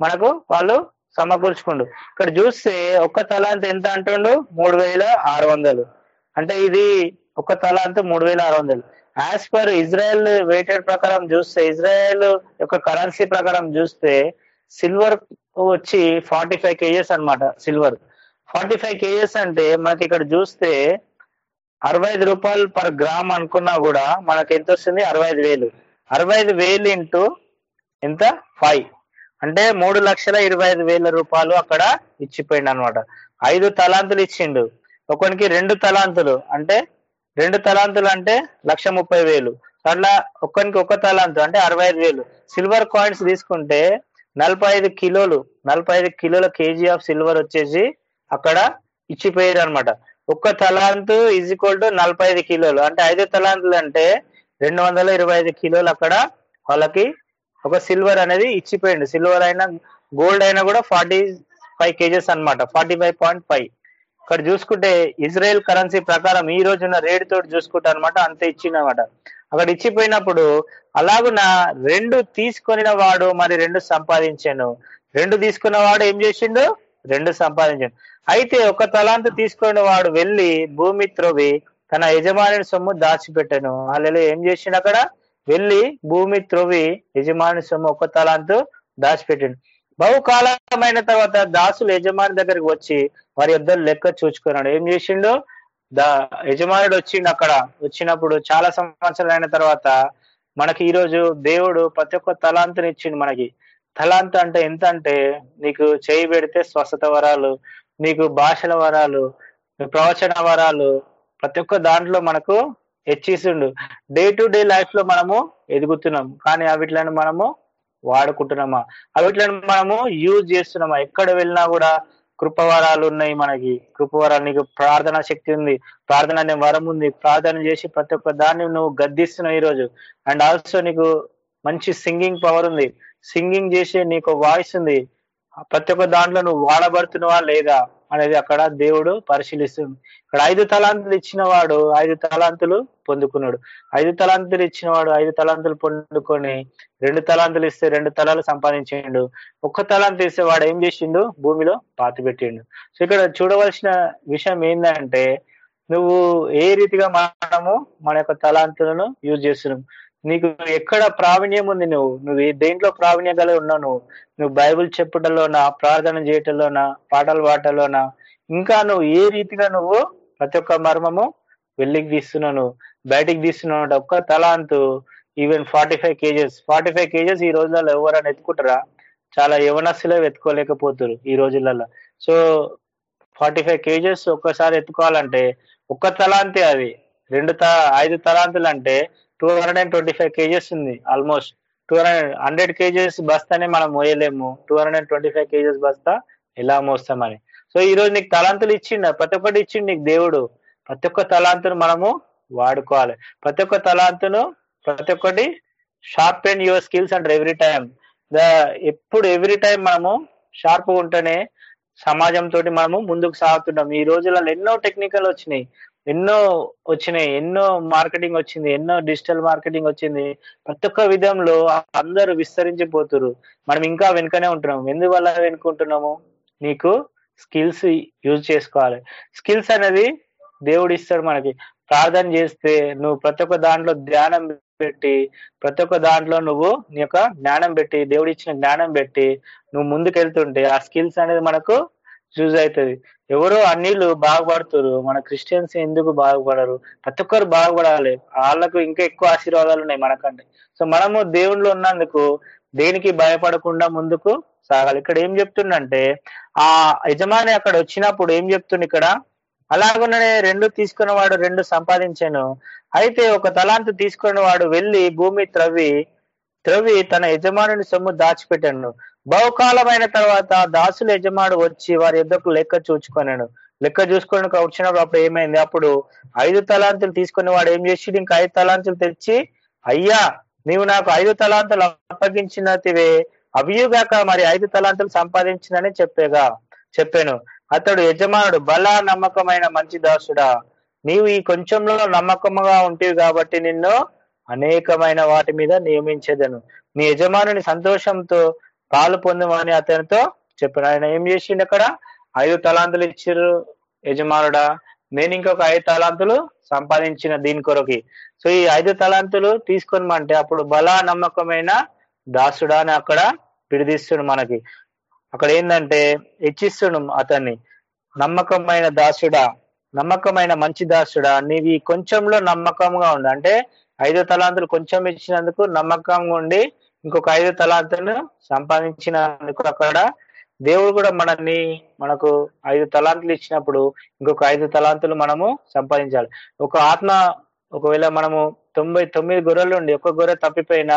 మనకు వాళ్ళు సమకూర్చుకుండు. ఇక్కడ చూస్తే ఒక్క తలాంత్ ఎంత అంటుండు? మూడు వేల ఆరు వందలు. అంటే ఇది ఒక తలాంత్ మూడు వేల ఆరు వందలు. యాజ్ పర్ ఇజ్రాయెల్ వెయిటెడ్ ప్రకారం చూస్తే ఇజ్రాయెల్ యొక్క కరెన్సీ ప్రకారం చూస్తే సిల్వర్ వచ్చి ఫార్టీ ఫైవ్ కేజెస్ అనమాట సిల్వర్ ఫార్టీ ఫైవ్ కేజెస్ అంటే మనకి ఇక్కడ చూస్తే అరవై ఐదు రూపాయలు పర్ గ్రామ్ అనుకున్నా కూడా మనకి ఎంత వస్తుంది? అరవై ఐదు వేలు. అరవై ఐదు వేలు ఇంటూ ఎంత? ఫైవ్. అంటే మూడు లక్షల ఇరవై ఐదు వేల రూపాయలు అక్కడ ఇచ్చిపోయింది అనమాట ఐదు తలాంతులు ఇచ్చిండు. ఒకనికి రెండు తలాంతులు. అంటే రెండు తలాంతులు అంటే లక్ష ముప్పై వేలు. అట్లా ఒక్కరికి ఒక తలాంతు అంటే అరవై ఐదు వేలు. సిల్వర్ కాయిన్స్ తీసుకుంటే నలభై ఐదు కిలోలు నలభై ఐదు కిలోల కేజీ ఆఫ్ సిల్వర్ వచ్చేసి అక్కడ ఇచ్చిపోయారు అనమాట ఒక్క తలాంతు ఈజ్ ఈక్వల్ టు నలభై ఐదు కిలోలు. అంటే ఐదు తలాంతులు అంటే రెండు వందల ఇరవై ఐదు కిలోలు అక్కడ వాళ్ళకి ఒక సిల్వర్ అనేది ఇచ్చిపోయింది సిల్వర్ అయినా గోల్డ్ అయినా కూడా ఫార్టీ ఫైవ్ కేజెస్ అనమాట ఫార్టీ ఫైవ్ పాయింట్ ఫైవ్ ఇక్కడ చూసుకుంటే ఇజ్రాయెల్ కరెన్సీ ప్రకారం ఈ రోజున రేట్ తోటి చూసుకుంటే అనమాట అంత ఇచ్చిందనమాట అక్కడ ఇచ్చిపోయినప్పుడు అలాగున రెండు తీసుకొనిన వాడు మరి రెండు సంపాదించాను. రెండు తీసుకున్న వాడు ఏం చేసిండు? రెండు సంపాదించాడు. అయితే ఒక తలాంతు తీసుకొని వాడు వెళ్ళి భూమి త్రొవి తన యజమాని సొమ్ము దాచిపెట్టాను. వాళ్ళు ఏం చేసిండు అక్కడ? వెళ్ళి భూమి త్రొవి యజమాని సొమ్ము ఒక తలాంతు దాచిపెట్టాడు. బహుకాలమైన తర్వాత దాసులు యజమాని దగ్గరికి వచ్చి వారి ఇద్దరు లెక్క చూచుకున్నాడు. ఏం చేసిండు? దా యజమానుడు వచ్చిండు అక్కడ. వచ్చినప్పుడు చాలా సంవత్సరాలు అయిన తర్వాత మనకి ఈ రోజు దేవుడు ప్రతి ఒక్క తలాంతుని ఇచ్చిండు మనకి. తలాంతు అంటే ఎంత అంటే నీకు చేయి పెడితే స్వస్థత వరాలు నీకు భాషల వరాలు ప్రవచన వరాలు ప్రతి ఒక్క దాంట్లో మనకు హెచ్చిస్తుండు డే టు డే లైఫ్లో మనము ఎదుగుతున్నాం. కానీ అవిట్లను మనము వాడుకుంటున్నామా? అవిట్లను మనము యూజ్ చేస్తున్నామా? ఎక్కడ వెళ్ళినా కూడా కృపవరాలు ఉన్నాయి మనకి. కృపవరాలు నీకు ప్రార్థన శక్తి ఉంది. ప్రార్థన అనే వరం ఉంది. ప్రార్థన చేసి ప్రతి ఒక్క దాన్ని నువ్వు గద్దిస్తున్నావు ఈరోజు. అండ్ ఆల్సో నీకు మంచి సింగింగ్ పవర్ ఉంది. సింగింగ్ చేసే నీకు వాయిస్ ఉంది. ప్రతి ఒక్క దాంట్లో నువ్వు వాడబడుతున్నావా లేదా అనేది అక్కడ దేవుడు పరిశీలిస్తుంది. ఇక్కడ ఐదు తలాంతులు ఇచ్చిన వాడు ఐదు తలాంతులు పొందుకున్నాడు. ఐదు తలాంతులు ఇచ్చిన వాడు ఐదు తలాంతులు పొందుకొని రెండు తలాంతులు ఇస్తే రెండు తలాలు సంపాదించిండు. ఒక్క తలాంతు ఇస్తే వాడు ఏం చేసిండు? భూమిలో పాతి పెట్టిండు సో ఇక్కడ చూడవలసిన విషయం ఏంటంటే నువ్వు ఏ రీతిగా మనము మన యొక్క తలాంతులను యూజ్ చేస్తున్నాం? నీకు ఎక్కడ ప్రావీణ్యం ఉంది నువ్వు? నువ్వు దేంట్లో ప్రావీణ్యం కలిగి ఉన్నావు నువ్వు? నువ్వు బైబుల్ చెప్పుటలోనా ప్రార్థన చేయటంలోనా పాటలు పాటలోనా ఇంకా నువ్వు ఏ రీతిగా నువ్వు ప్రతి ఒక్క మర్మము వెళ్ళికి తీస్తున్నావు నువ్వు? బయటికి తీస్తున్నావు ఒక్క తలాంతు even forty five KGs. Forty five KGs ఈ రోజులలో ఎవరైనా ఎత్తుకుంటారా చాలా యవనస్సులో ఎత్తుకోలేకపోతారు ఈ రోజులలో. సో ఫార్టీ ఫైవ్ కేజెస్ ఒక్కసారి ఎత్తుకోవాలంటే ఒక్క తలాంతే అది. రెండు త ఐదు తలాంతులు అంటే two hundred and twenty five KGs ఉంది almost two hundred hundred KGs బస్తానే మనం మోయలేము. Two hundred and twenty five KGs బస్తా ఎలా మోస్తామని. సో ఈ రోజు నీకు తలాంతులు ఇచ్చిండు ప్రతి ఒక్కటి ఇచ్చిండు నీకు దేవుడు. ప్రతి ఒక్క తలాంతును మనము వాడుకోవాలి. ప్రతి ఒక్క తలాంతును ప్రతి ఒక్కటి sharp and your skills and every time the ఎప్పుడు ఎవ్రీ టైం మనము షార్ప్ ఉంటేనే సమాజంతో మనము ముందుకు సాగుతున్నాం. ఈ రోజులలో ఎన్నో టెక్నికల్ వచ్చినాయి. ఎన్నో వచ్చినాయి ఎన్నో మార్కెటింగ్ వచ్చింది ఎన్నో డిజిటల్ మార్కెటింగ్ వచ్చింది. ప్రతి ఒక్క విధంలో అందరూ విస్తరించిపోతురు మనం ఇంకా వెనుకనే ఉంటున్నాము. ఎందువల్ల వెనుకుంటున్నాము? నీకు స్కిల్స్ యూజ్ చేసుకోవాలి. స్కిల్స్ అనేది దేవుడు ఇస్తాడు మనకి. ప్రార్థన చేస్తే నువ్వు ప్రతి ఒక్క దాంట్లో ధ్యానం పెట్టి ప్రతి ఒక్క దాంట్లో నువ్వు నీ యొక్క జ్ఞానం పెట్టి దేవుడు ఇచ్చిన జ్ఞానం పెట్టి నువ్వు ముందుకెళ్తుంటే ఆ స్కిల్స్ అనేది మనకు చూజ్ అవుతుంది ఎవరో అన్నిళ్ళు బాగుపడుతురు. మన క్రిస్టియన్స్ ఎందుకు బాగుపడరు? ప్రతి ఒక్కరు బాగుపడాలి. వాళ్ళకు ఇంకా ఎక్కువ ఆశీర్వాదాలు ఉన్నాయి మనకంటే. సో మనము దేవుళ్ళు ఉన్నందుకు దేనికి భయపడకుండా ముందుకు సాగాలి. ఇక్కడ ఏం చెప్తుండంటే ఆ యజమాని అక్కడ వచ్చినప్పుడు ఏం చెప్తుంది ఇక్కడ? అలాగుననే రెండు తీసుకున్న వాడు రెండు సంపాదించాను. అయితే ఒక తలాంతు తీసుకున్న వాడు వెళ్ళి భూమి త్రవ్వి త్రవ్వి తన యజమానుని సొమ్ము దాచిపెట్టాను. బహుకాలమైన తర్వాత దాసుల యజమాడు వచ్చి వారి యుద్ధకు లెక్క చూచుకొనాను. లెక్క చూసుకొని వచ్చినప్పుడు అప్పుడు ఏమైంది? అప్పుడు ఐదు తలాంతులు తీసుకుని వాడు ఏం చేసి ఇంకా ఐదు తలాంతులు తెచ్చి అయ్యా నీవు నాకు ఐదు తలాంతులు అప్పగించినతివే అవియుగాక మరి ఐదు తలాంతులు సంపాదించినని చెప్పేగా చెప్పాను. అతడు యజమానుడు బల నమ్మకమైన మంచి దాసుడా. నీవు ఈ కొంచెంలో నమ్మకముగా ఉంటివి కాబట్టి నిన్ను అనేకమైన వాటి మీద నియమించేదను. నీ యజమానుని సంతోషంతో పాలు పొందమని అతనితో చెప్పిన ఆయన ఏం చేసిండు అక్కడ? ఐదు తలాంతులు ఇచ్చారు యజమానుడా. నేను ఇంకొక ఐదు తలాంతులు సంపాదించిన దీని కొరకి. సో ఈ ఐదు తలాంతులు తీసుకొనమంటే అప్పుడు బలా నమ్మకమైన దాసుడా అని అక్కడ విడిదిస్తుండు మనకి. అక్కడ ఏంటంటే హెచ్చిస్తుడు అతన్ని. నమ్మకమైన దాసుడా నమ్మకమైన మంచి దాసుడా నీవి కొంచెంలో నమ్మకంగా ఉండు అంటే ఐదు తలాంతులు కొంచెం ఇచ్చినందుకు నమ్మకంగా ఉండి ఇంకొక ఐదు తలాంతులను సంపాదించినందుకు అక్కడ దేవుడు కూడా మనల్ని మనకు ఐదు తలాంతులు ఇచ్చినప్పుడు ఇంకొక ఐదు తలాంతులు మనము సంపాదించాలి. ఒక ఆత్మ ఒకవేళ మనము తొంభై తొమ్మిది గొర్రెలు ఉండి ఒక గొర్రె తప్పిపోయినా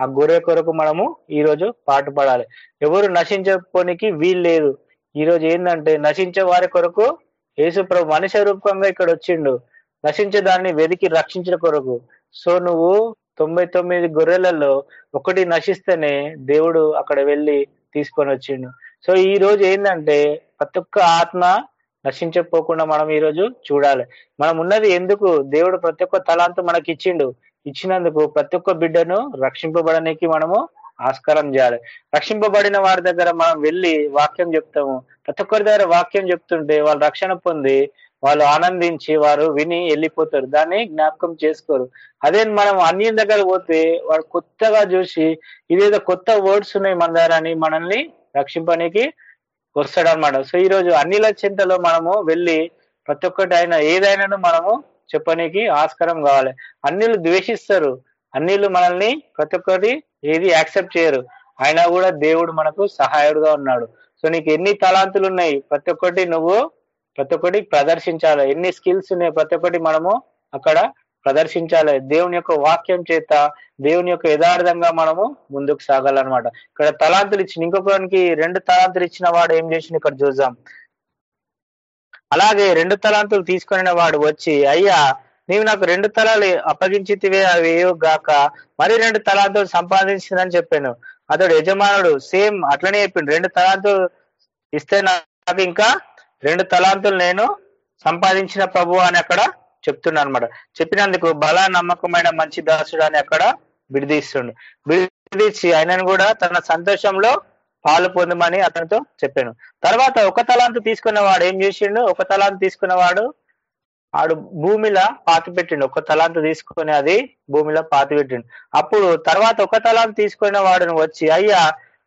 ఆ గొర్రె కొరకు మనము ఈ రోజు పాటుపడాలి. ఎవరు నశించకపోనికి వీలు లేదు. ఈ రోజు ఏంటంటే నశించే వారి కొరకు యేసుప్రభు మనిషి రూపంగా ఇక్కడ వచ్చిండు. నశించే దాన్ని వెతికి రక్షించిన కొరకు. సో నువ్వు తొంభై తొమ్మిది గొర్రెలలో ఒకటి నశిస్తేనే దేవుడు అక్కడ వెళ్ళి తీసుకొని వచ్చిండు. సో ఈ రోజు ఏంటంటే ప్రతి ఒక్క ఆత్మ నశించకపోకుండా మనం ఈ రోజు చూడాలి. మనం ఉన్నది ఎందుకు? దేవుడు ప్రతి ఒక్క తలాంతు మనకి ఇచ్చిండు. ఇచ్చినందుకు ప్రతి ఒక్క బిడ్డను రక్షింపబడడానికి మనము ఆస్కారం చేయాలి. రక్షింపబడిన వారి దగ్గర మనం వెళ్ళి వాక్యం చెప్తాము. ప్రతి ఒక్కరి దగ్గర వాక్యం చెప్తుంటే వాళ్ళు రక్షణ పొంది వాళ్ళు ఆనందించి వారు విని వెళ్ళిపోతారు. దాన్ని జ్ఞాపకం చేసుకోరు. అదే మనం అన్యం దగ్గర పోతే వాడు కొత్తగా చూసి ఇదేదో కొత్త వర్డ్స్ ఉన్నాయి మన దగ్గర అని మనల్ని రక్షింపనికి వస్తాడు అనమాట సో ఈ రోజు అన్నిల చింతలో మనము వెళ్ళి ప్రతి ఒక్కటి అయినా ఏదైనాను మనము చెప్పనీకి ఆస్కారం కావాలి. అన్నిలు ద్వేషిస్తారు. అన్నిలు మనల్ని ప్రతి ఒక్కటి ఏది యాక్సెప్ట్ చేయరు. అయినా కూడా దేవుడు మనకు సహాయుడుగా ఉన్నాడు. సో నీకు ఎన్ని తలాంతులు ఉన్నాయి? ప్రతి ఒక్కటి నువ్వు ప్రతి ఒక్కటి ప్రదర్శించాలి. ఎన్ని స్కిల్స్ ఉన్నాయి ప్రతి ఒక్కటి మనము అక్కడ ప్రదర్శించాలి. దేవుని యొక్క వాక్యం చేత దేవుని యొక్క యథార్థంగా మనము ముందుకు సాగాలన్నమాట. ఇక్కడ తలాంతులు ఇచ్చిన ఇంకొకరికి రెండు తలాంతులు ఇచ్చిన వాడు ఏం చేసింది ఇక్కడ చూద్దాం. అలాగే రెండు తలాంతులు తీసుకుని వాడు వచ్చి అయ్యా నీవు నాకు రెండు తలాలు అప్పగించితివే అవి గాక మరి రెండు తలాంతులు సంపాదించిందని చెప్పాను. అతడు యజమానుడు సేమ్ అట్లనే చెప్పిండు. రెండు తలాంతులు ఇస్తే నాకు ఇంకా రెండు తలాంతులు నేను సంపాదించిన ప్రభు అని అక్కడ చెప్తున్నా అనమాట చెప్పినందుకు బల నమ్మకమైన మంచి దాసుడు అని అక్కడ విడిదీస్తుండు విడిదీసి ఆయనను కూడా తన సంతోషంలో పాలు పొందమని అతనితో చెప్పాను. తర్వాత ఒక తలాంతు తీసుకున్నవాడు ఏం చేసిండు? ఒక తలాంతు తీసుకున్నవాడు ఆడు భూమిలో పాతి పెట్టిండు. ఒక తలాంతు తీసుకొని అది భూమిలో పాతి పెట్టిండు. అప్పుడు తర్వాత ఒక తలాంతు తీసుకున్న వాడును వచ్చి అయ్యా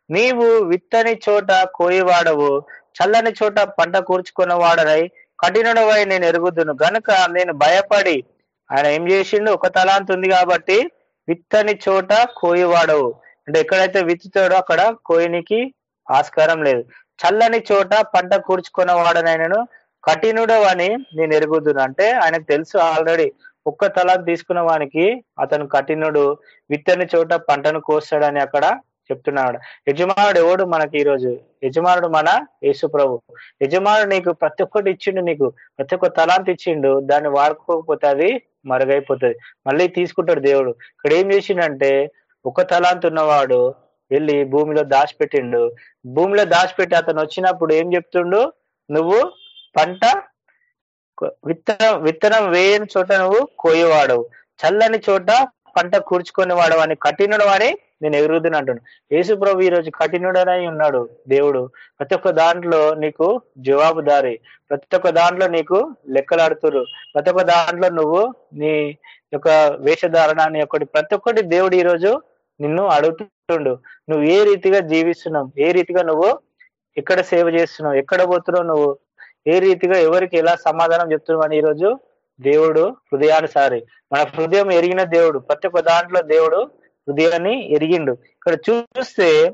నీవు విత్తని చోట కోయివాడవు చల్లని చోట పంట కూర్చుకున్న వాడనై కఠినుడవై నేను ఎరుగుదును. గనుక నేను భయపడి ఆయన ఏం చేసిండు? ఒక తలాంతు ఉంది కాబట్టి విత్తని చోట కోయివాడవు అంటే ఎక్కడైతే విత్తుతాడో అక్కడ కోయినికి ఆస్కారం లేదు. చల్లని చోట పంట కూర్చుకున్న వాడనైనను కఠినుడు అని నేను ఎరుగుదును. అంటే ఆయనకు తెలుసు ఆల్రెడీ ఒక్క తలాంతు తీసుకున్న వానికి అతను కఠినుడు. విత్తని చోట పంటను కోస్తాడని అక్కడ చెప్తున్నాడు. యజమానుడు ఎవడు మనకి ఈరోజు? యజమానుడు మన యేసు ప్రభు. యజమానుడు నీకు ప్రతి ఒక్కటి ఇచ్చిండు నీకు. ప్రతి ఒక్క తలాంతి ఇచ్చిండు. దాన్ని వాడుకోకపోతే అది మరుగైపోతుంది. మళ్ళీ తీసుకుంటాడు దేవుడు. ఇక్కడ ఏం చేసిండంటే ఒక తలాంతి ఉన్నవాడు వెళ్ళి భూమిలో దాచిపెట్టిండు. భూమిలో దాచిపెట్టి అతను వచ్చినప్పుడు ఏం చెప్తుండు? నువ్వు పంట విత్తనం విత్తనం వేయని చోట నువ్వు కోయేవాడు చల్లని చోట పంట కూర్చుకునేవాడు అని కఠినడు అని నేను ఎగురుద్దును అంటున్నాను యేసు ప్రభు ఈ రోజు కఠినుడనై ఉన్నాడు దేవుడు. ప్రతి ఒక్క దాంట్లో నీకు జవాబుదారి ప్రతి ఒక్క దాంట్లో నీకు లెక్కలాడుతురు. ప్రతి ఒక్క దాంట్లో నువ్వు నీ యొక్క వేషధారణ నీ ఒకటి ప్రతి ఒక్కటి దేవుడు ఈరోజు నిన్ను అడుగుతుండు. నువ్వు ఏ రీతిగా జీవిస్తున్నావు? ఏ రీతిగా నువ్వు ఎక్కడ సేవ చేస్తున్నావు? ఎక్కడ పోతున్నావు నువ్వు? ఏ రీతిగా ఎవరికి ఎలా సమాధానం చెప్తున్నావు అని ఈరోజు దేవుడు హృదయానుసారి మన హృదయం ఎరిగిన దేవుడు ప్రతి ఒక్క దాంట్లో దేవుడు హృదయాన్ని ఎరిగిండు. ఇక్కడ చూస్తే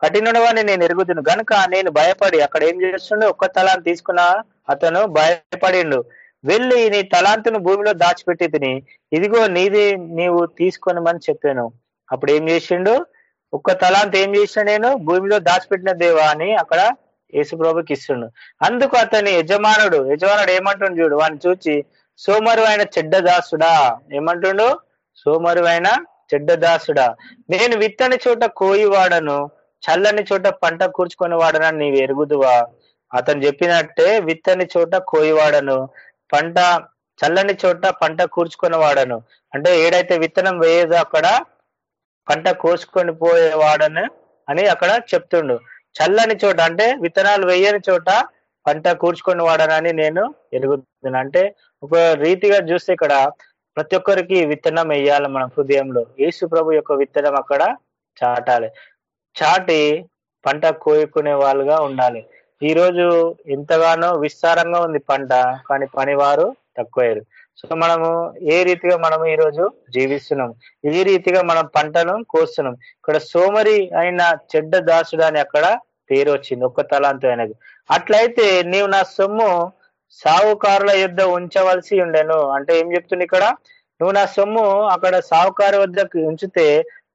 కఠినవాన్ని నేను ఎరుగుతును గనుక నేను భయపడి అక్కడ ఏం చేస్తుండే ఒక్క తలాన్ని తీసుకున్న అతను భయపడిండు. వెళ్ళి నీ తలాంతును భూమిలో దాచిపెట్టి తిని. ఇదిగో నీది నీవు తీసుకొనమని చెప్పాను. అప్పుడు ఏం చేసిండు? ఒక్క తలాంత ఏం చేసిన నేను? భూమిలో దాచిపెట్టిన దేవా అని అక్కడ యేసుప్రభుకి ఇస్తుండు. అందుకు అతని యజమానుడు యజమానుడు ఏమంటుండు చూడు వాడిని చూచి సోమరు ఆయన చెడ్డ దాసుడా. ఏమంటుండు? సోమరు ఆయన చెడ్డదాసుడా. నేను విత్తని చోట కోయి వాడను చల్లని చోట పంట కూర్చుకొని వాడనని నీవు ఎరుగుదువా? అతను చెప్పినట్టే విత్తని చోట కోయి వాడను పంట చల్లని చోట పంట కూర్చుకొని వాడను. అంటే ఏడైతే విత్తనం వేయదో అక్కడ పంట కోసుకొని పోయేవాడను అని అక్కడ చెప్తుండు. చల్లని చోట అంటే విత్తనాలు వేయని చోట పంట కూర్చుకొని వాడనని నేను ఎరుగుతున్నాను అంటే ఒక రీతిగా చూస్తే ఇక్కడ ప్రతి ఒక్కరికి విత్తనం వేయాలి మన హృదయంలో. యేసు ప్రభు యొక్క విత్తనం అక్కడ చాటాలి. చాటి పంట కోయుకునే వాళ్ళుగా ఉండాలి. ఈ రోజు ఎంతగానో విస్తారంగా ఉంది పంట కానీ పనివారు తక్కువయ్యారు. సో మనము ఏ రీతిగా మనము ఈ రోజు జీవిస్తున్నాం? ఏ రీతిగా మనం పంటను కోస్తున్నాం. ఇక్కడ సోమరి అయిన చెడ్డ దాసుడు అని అక్కడ పేరు వచ్చింది. ఒక్క తలాంతో అయినది. అట్లయితే నీవు నా సొమ్ము సావుకారుల యుద్ధ ఉంచవలసి ఉండెను. అంటే ఏం చెప్తుంది ఇక్కడ? నువ్వు నా సొమ్ము అక్కడ సావుకారు వద్దకు ఉంచితే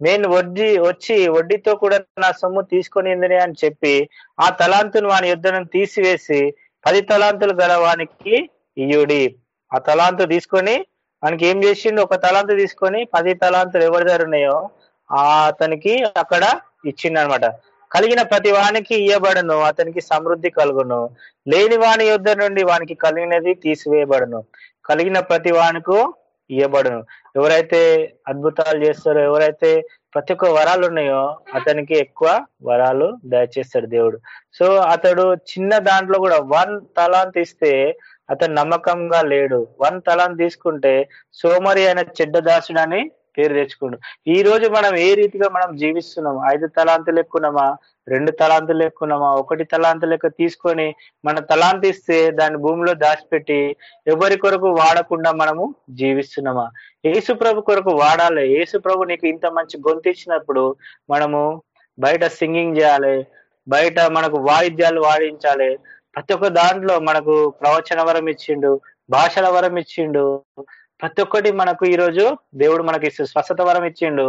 నేను వడ్డీ వచ్చి వడ్డీతో కూడా నా సొమ్ము తీసుకొని అని చెప్పి ఆ తలాంతును వాని యుద్ధను తీసివేసి పది తలాంతులు గల వానికి ఇయుడి ఆ తలాంతు తీసుకొని మనకి ఏం చేసిండు? ఒక తలాంతు తీసుకొని పది తలాంతులు ఎవరి దగ్గర ఉన్నాయో ఆ అతనికి అక్కడ ఇచ్చిండు అనమాట కలిగిన ప్రతి వానికి ఇయ్యబడను అతనికి సమృద్ధి కలుగును. లేని వాని యుద్ధ నుండి వానికి కలిగినది తీసివేయబడను. కలిగిన ప్రతి వానికు ఇయ్యబడును. ఎవరైతే అద్భుతాలు చేస్తారో ఎవరైతే ప్రతి ఒక్క వరాలు ఉన్నాయో అతనికి ఎక్కువ వరాలు దయచేస్తాడు దేవుడు. సో అతడు చిన్న దాంట్లో కూడా వన్ తలాంత్ ఇస్తే అతను నమ్మకంగా లేడు. వన్ తలాంత్ తీసుకుంటే సోమరి అయిన చెడ్డ దాసుడు అని పేరు తెచ్చుకోండు. ఈ రోజు మనం ఏ రీతిగా మనం జీవిస్తున్నాం ఐదు తలాంతులు ఎక్కున్నామా రెండు తలాంతులు ఎక్కున్నామా ఒకటి తలాంతు లెక్క తీసుకొని మన తలాంత ఇస్తే దాన్ని భూమిలో దాచిపెట్టి ఎవరి కొరకు వాడకుండా మనము జీవిస్తున్నామా? యేసు ప్రభు కొరకు వాడాలి. యేసు ప్రభు నీకు ఇంత మంచి గొంతు ఇచ్చినప్పుడు మనము బయట సింగింగ్ చేయాలి బయట మనకు వాయిద్యాలు వాడించాలి ప్రతి ఒక్క దాంట్లో మనకు ప్రవచన వరం ఇచ్చిండు భాషల వరం ఇచ్చిండు ప్రతి ఒక్కటి మనకు ఈరోజు దేవుడు మనకి స్వస్థత వరం ఇచ్చిండు.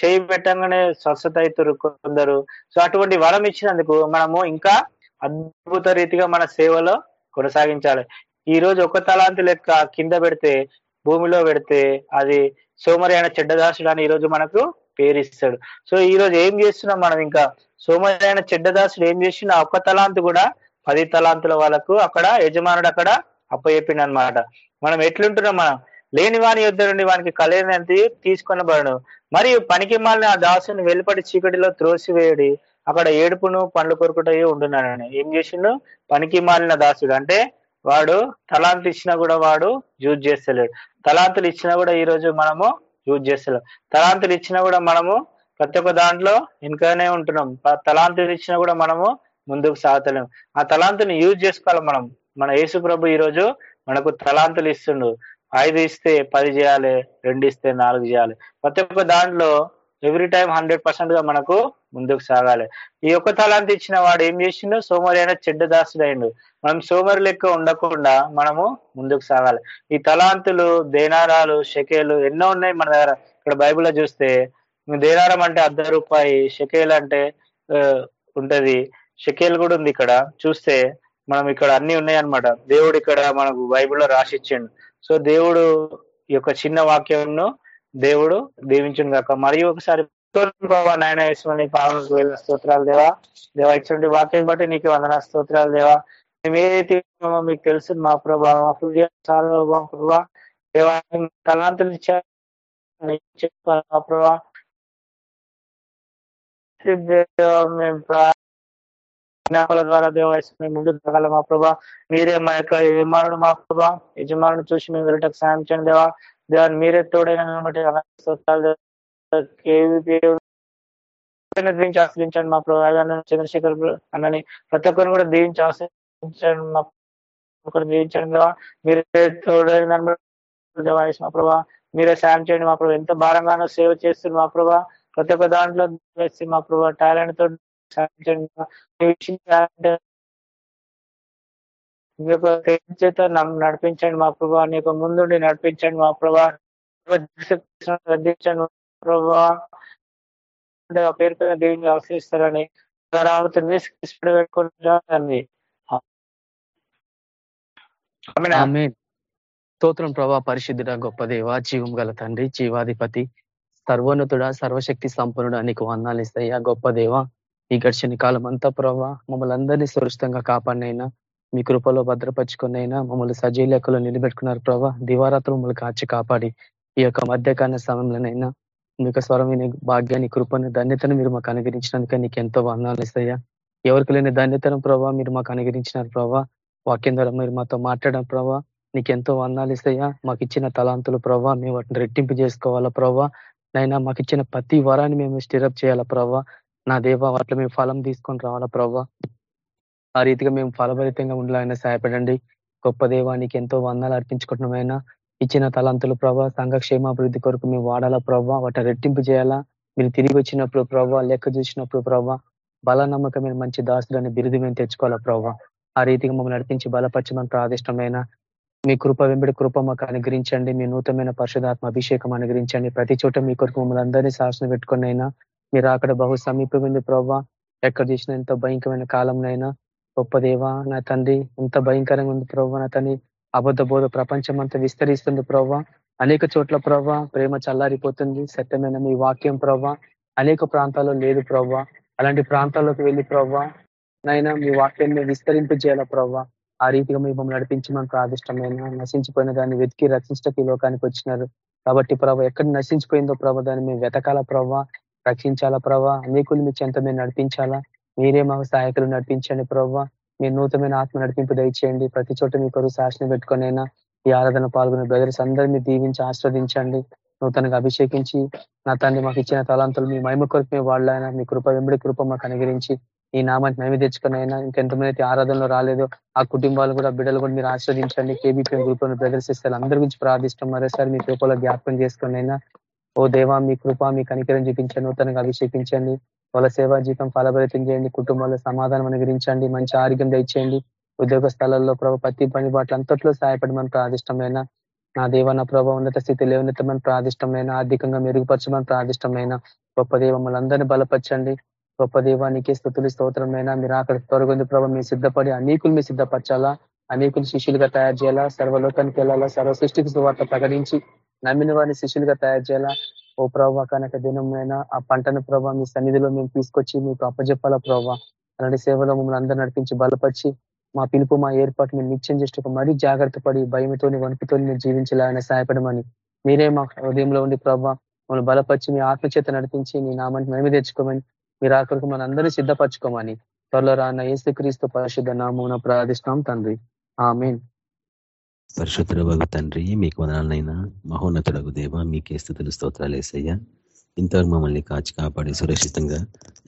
చేయి పెట్టంగానే స్వస్థత అవుతారు కొందరు. సో అటువంటి వరం ఇచ్చినందుకు మనము ఇంకా అద్భుత రీతిగా మన సేవలో కొనసాగించాలి. ఈ రోజు ఒక తలాంతి లెక్క కింద పెడితే భూమిలో పెడితే అది సోమరి అయిన చెడ్డదాసుడు అని ఈరోజు మనకు పేరిస్తాడు. సో ఈ రోజు ఏం చేస్తున్నాం మనం ఇంకా? సోమరి అయిన చెడ్డదాసుడు ఏం చేసిన ఒక్క తలాంతు కూడా పది తలాంతుల వాళ్ళకు అక్కడ యజమానుడు అక్కడ అప్పచెప్పిండు అనమాట మనం ఎట్లుంటున్నాం మనం? లేని వాని యుద్ధ నుండి వానికి కలిగినంత తీసుకొనబడను. మరియు పనికి మాలిన ఆ దాసుని వెలుపడి చీకటిలో త్రోసివేయడి అక్కడ ఏడుపును పండ్లు కొరుకుటయ్యి ఉండున్నానని ఏం చేసిండు? పనికి మాలిన దాసుడు. అంటే వాడు తలాంతులు ఇచ్చినా కూడా వాడు యూజ్ చేస్తలేడు. తలాంతులు ఇచ్చినా కూడా ఈ రోజు మనము యూజ్ చేస్తలేం. తలాంతులు ఇచ్చినా కూడా మనము ప్రతి ఒక్క దాంట్లో ఇంకానే ఉంటున్నాం. తలాంతులు ఇచ్చినా కూడా మనము ముందుకు సాగతలేం. ఆ తలాంతుని యూజ్ చేసుకోవాలి మనం. మన యేసు ప్రభు ఈరోజు మనకు తలాంతులు ఇస్తుండు. ఐదు ఇస్తే పది చేయాలి రెండు ఇస్తే నాలుగు చేయాలి. ప్రతి ఒక్క దాంట్లో ఎవ్రీ టైం హండ్రెడ్ పర్సెంట్గా మనకు ముందుకు సాగాలి. ఈ ఒక్క తలాంతి ఇచ్చిన వాడు ఏం చేసిండు? సోమరి అయినా చెడ్డ దాసుడైండు. మనం సోమరి లెక్క ఉండకుండా మనము ముందుకు సాగాలి. ఈ తలాంతులు దేనారాలు షకేలు ఎన్నో ఉన్నాయి మన దగ్గర. ఇక్కడ బైబిల్లో చూస్తే దేనారం అంటే అర్ధ రూపాయి షకేల్ అంటే ఉంటది. షకేల్ కూడా ఉంది ఇక్కడ. చూస్తే మనం ఇక్కడ అన్ని ఉన్నాయి అనమాట దేవుడు ఇక్కడ మనకు బైబిల్లో రాసిచ్చిండు. సో దేవుడు ఈ యొక్క చిన్న వాక్యంను దేవుడు దీవించును గాక. మరియు ఒకసారి నాయన వేసుకుని పాలనకు వెళ్ళిన స్తోత్రాలు దేవా. దేవా ఇచ్చిన వాక్యం బట్టి నీకు వందన స్తోత్రాలు దేవా. మేము ఏదైతే మీకు తెలుసు మా ప్రభా మా హృదయ ప్రభా. దేవా తలాంతులు ఇచ్చారు మా ప్రభా. మేము జ్ఞాపకాల ద్వారా దేవాయస్ మేము ముందుకు తగల మా ప్రభా. మీరే మా యొక్క యజమానుడు మా ప్రభా. యజమానుడు చూసి మేము వెళ్ళటకు సాయం చేయండి దేవా. దేవాన్ని మీరే తోడైన దీవించి ఆశ్రయించండి మా ప్రభావ చంద్రశేఖర్ అన్నని ప్రతి ఒక్కరిని కూడా దీవించి ఆశ్రయించండి మా ఒకరు దీవించండి మీరే తోడైన దేవాయస్ మా ప్రభా. మీరే సాయం చేయండి మా ప్రభావ ఎంత భారంగానో సేవ చేస్తుంది మా ప్రభా. ప్రతి ఒక్క దాంట్లో మా ప్రభా టాలెంట్తో చేత నడిపించండి. మా ప్రభా నీకు ముందుండి నడిపించండి. మా ప్రభా ప్రభా పేరు పైన దేవుని ఆశ్రయిస్తారని రావుతుంది
స్తోత్రం ప్రభా పరిశుద్ధుడ గొప్ప దేవ జీవం గల తండ్రి జీవాధిపతి సర్వోన్నతుడ సర్వశక్తి సంపన్నుడు నీకు వందాలు ఇస్తాయా. గొప్ప దేవ ఈ గడిచిన కాలం అంతా ప్రభావ మమ్మల్ని అందరినీ సురక్షితంగా కాపాడినైనా మీ కృపలో భద్రపరుచుకున్నైనా మమ్మల్ని సజీ లెక్కలో నిలబెట్టుకున్నారు ప్రభా. దివారాత్రులు మమ్మల్ని కాచి కాపాడి ఈ యొక్క మధ్యకాల సమయంలోనైనా మీకు స్వరమైన భాగ్యాన్ని కృపను ధన్యతను మీరు మాకు అనుగ్రహించినందుకే నీకు ఎంతో వందాలు ఇస్తాయా ఎవరికి లేని ధన్యతను ప్రభావ మీరు మాకు అనుగ్రహించినారు ప్రభావ వాక్యం ద్వారా మీరు మాతో మాట్లాడడం ప్రభావ నీకు ఎంతో వందాలు ఇస్తాయా మాకు ఇచ్చిన తలాంతులు ప్రభావ మేము వాటిని రెట్టింపు చేసుకోవాలా ప్రభావ నైనా మాకు ఇచ్చిన ప్రతి వరాన్ని మేము స్టిరప్ చేయాలా ప్రభావ నా దేవ వాటిలో మేము ఫలం తీసుకొని రావాలా ప్రవ్వ? ఆ రీతిగా మేము ఫలభరితంగా ఉండాలైనా సహాయపడండి. గొప్ప దేవానికి ఎంతో వందాలు అర్పించుకుంటున్నామైనా ఇచ్చిన తలంతులు ప్రభావ సంఘక్షేమాభివృద్ధి కొరకు మేము వాడాలా ప్రభావ వాటిని రెట్టింపు చేయాలా? మీరు తిరిగి వచ్చినప్పుడు ప్రభావ లెక్క చూసినప్పుడు ప్రభావ బల నమ్మకమైన మంచి దాసులని బిరుదు మేము తెచ్చుకోవాలా ప్రభావ ఆ రీతిగా మమ్మల్ని నడిపించి బలపరచమని ప్రాదిష్టమైన మీ కృప వెంబడి కృప మాకు అనుగ్రహించండి. మీ నూతనమైన పరిశుధాత్మ అభిషేకం అనుగ్రహించండి. ప్రతి చోట మీ కొరకు మమ్మల్ని అందరినీ శాసన పెట్టుకుని అయినా మీరు అక్కడ బహు సమీపమైంది ప్రభావ ఎక్కడ చూసిన ఎంత భయంకరమైన కాలంనైనా. గొప్ప దేవా నా తండ్రి ఎంత భయంకరంగా ఉంది ప్రభావ నా తండ్రి. అబద్ధ బోధ ప్రపంచం అంతా విస్తరిస్తుంది ప్రవ్వా. అనేక చోట్ల ప్రవ్వా ప్రేమ చల్లారిపోతుంది. సత్యమైన మీ వాక్యం ప్రవ్వా. అనేక ప్రాంతాల్లో లేదు ప్రవ్వా. అలాంటి ప్రాంతాల్లోకి వెళ్ళి ప్రవ్వా. నైనా మీ వాక్యాన్ని విస్తరింపు చేయాల ప్రవ్వా. ఆ రీతిగా మీ మమ్మల్ని నడిపించమని ప్రాదిష్టమైన నశించిపోయిన దాన్ని వెతికి రక్షించటకి లోకానికి వచ్చినారు. కాబట్టి ప్రభావ ఎక్కడ నశించిపోయిందో ప్రభావ దాన్ని మేము వెతకాల ప్రభావ రక్షించాలా ప్రభా? అనేకులు మీ చెంత మేము నడిపించాలా? మీరే మాకు సహాయకులు నడిపించండి ప్రభావ మీ నూతనమైన ఆత్మ నడిపింపు దయచేయండి. ప్రతి చోట మీ కొరకు శాసనం పెట్టుకునైనా ఈ ఆరాధన పాల్గొనే బ్రదర్స్ అందరినీ దీవించి ఆస్వాదించండి నూతనంగా అభిషేకించి నా తండ్రి మాకు ఇచ్చిన తలాంతులు మీ మహిమ కొరకు మేము వాళ్ళైనా మీ కృప వెంబడి కృప మాకు అనుగరించి ఈ నామాన్ని మేమే తెచ్చుకునైనా ఇంకెంతమంది అయితే ఆరాధనలో రాలేదో ఆ కుటుంబాలు కూడా బిడ్డలు కూడా మీరు ఆస్వాదించండి కేబీపీ గ్రూప్లను ప్రదర్శిస్తారు అందరి గురించి ప్రార్థిష్టం మరోసారి మీ కృపలో జ్ఞాపకం చేసుకునైనా ఓ దేవా మీ కృప మీ కనికరం చూపించండి నూతనంగా అభిషేకించండి. వాళ్ళ సేవా జీతం ఫలభరితం చేయండి కుటుంబంలో సమాధానం అనుగ్రహించండి మంచి ఆరోగ్యం దయచేయండి. ఉద్యోగ స్థలాల్లో ప్రభావ ప్రతి పని వాటి అంతట్లో సహాయపడమని ప్రాదిష్టమైన నా దేవ నా ప్రభావ ఉన్నత స్థితి లేవనెత్తమని ప్రాదిష్టమైన ఆర్థికంగా మెరుగుపరచమని ప్రాదిష్టమైన గొప్ప దేవ మనందరినీ బలపరచండి. గొప్ప దేవానికి స్థుతులు స్తోత్రమైన మీరు అక్కడ త్వరగొంది ప్రభావ మీరు సిద్ధపడి అనేకులు మీరు సిద్ధపరచాలా? అనేకులు శిష్యులుగా తయారు చేయాలా? సర్వలోకానికి వెళ్ళాలా? సర్వ సృష్టికి సువార్త ప్రకటించి నమ్మిన వారిని శిష్యులుగా తయారు చేయాలా? ఓ ప్రభావ కనుక దినమైనా ఆ పంటను ప్రభావ మీ సన్నిధిలో మేము తీసుకొచ్చి మీకు అప్పజెప్పాలా ప్రభావ అలాంటి సేవలో మమ్మల్ని అందరూ నడిపించి బలపరిచి మా పిలుపు మా ఏర్పాటు మేము నిత్యం చేస్తూ మరీ జాగ్రత్త పడి భయంతోని వణుకుతో మేము జీవించాలని సహాయపడమని. మీరే మా హృదయంలో ఉండి ప్రభావ మమ్మల్ని బలపరిచి మీ ఆత్మచేత నడిపించి మీ నామాన్ని మేమే తెచ్చుకోమని మీరు ఆఖరికి మన అందరినీ సిద్ధపరచుకోమని. త్వరలో రాన్న ఏసుక్రీస్తు పరిశుద్ధ నామూన ప్రార్థిస్తున్నాం తండ్రి. ఆమెన్.
పరిశుద్ధ తండ్రి మీకు వదనాలైనా మహోన్నతుడగు దేవ మీకే స్థుతులు స్తోత్రాలు వేసయ్యా ఇంతవరకు మమ్మల్ని కాచి కాపాడి సురక్షితంగా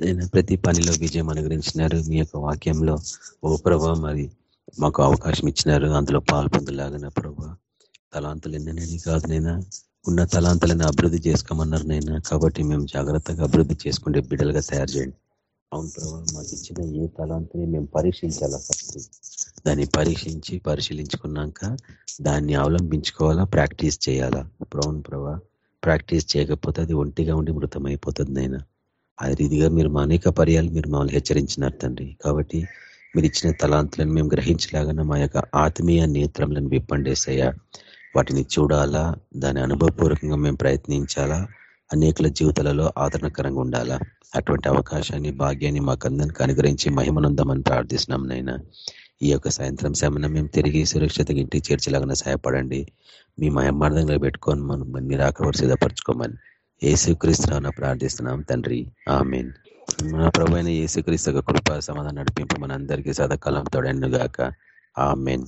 నేను ప్రతి పనిలో విజయం అనుగ్రహించినారు. మీ యొక్క వాక్యంలో ఓ ప్రభా మరి మాకు అవకాశం ఇచ్చినారు. అందులో పాల్పొందలాగిన ప్రభా తలాంతులు ఎన్ననేది కాదు నైనా. ఉన్న తలాంతులను అభివృద్ధి చేసుకోమన్నారు నైనా. కాబట్టి మేము జాగ్రత్తగా అభివృద్ధి చేసుకుంటే బిడ్డలుగా తయారు చేయండి. అవును ప్రభావ మాకు ఇచ్చిన ఏ తలాంతిని మేము పరీక్షించాలా ఫస్ట్ దాన్ని పరీక్షించి పరిశీలించుకున్నాక దాన్ని అవలంబించుకోవాలా ప్రాక్టీస్ చేయాలా? బ్రౌన్ ప్రభా ప్రాక్టీస్ చేయకపోతే అది ఒంటిగా ఉండి మృతమైపోతుంది నైనా అది రీతిగా మీరు మా అనేక పర్యాలు మీరు మమ్మల్ని హెచ్చరించినారు తండ్రి. కాబట్టి మీరు ఇచ్చిన తలాంతులను మేము గ్రహించలాగా మా యొక్క ఆత్మీయ నేత్రములను విప్పండేసయ్యా వాటిని చూడాలా దాని అనుభవపూర్వకంగా మేము ప్రయత్నించాలా అనేకుల జీవితాలలో ఆదరణకరంగా ఉండాలా? అటువంటి అవకాశాన్ని భాగ్యాన్ని మాకందరికి అనుగ్రహించి మహిమనందమని ప్రార్థిస్తున్నాం నైనా ఈ యొక్క సాయంత్రం సమయం మేము తిరిగి సురక్షిత ఇంటికి చేర్చేలాగా సహాయపడండి. మీ మహిమార్థంగా పెట్టుకొని మనం మీరు ఆకలి సిద్ధపరచుకోమని ఏసుక్రీస్తున ప్రార్థిస్తున్నాం తండ్రి. ఆమెన్. మన ప్రభు అయిన ఏసుక్రీస్తు కృప సమాధానం నడిపింపు మన అందరికీ సదాకాలం తోడను ఆమెన్.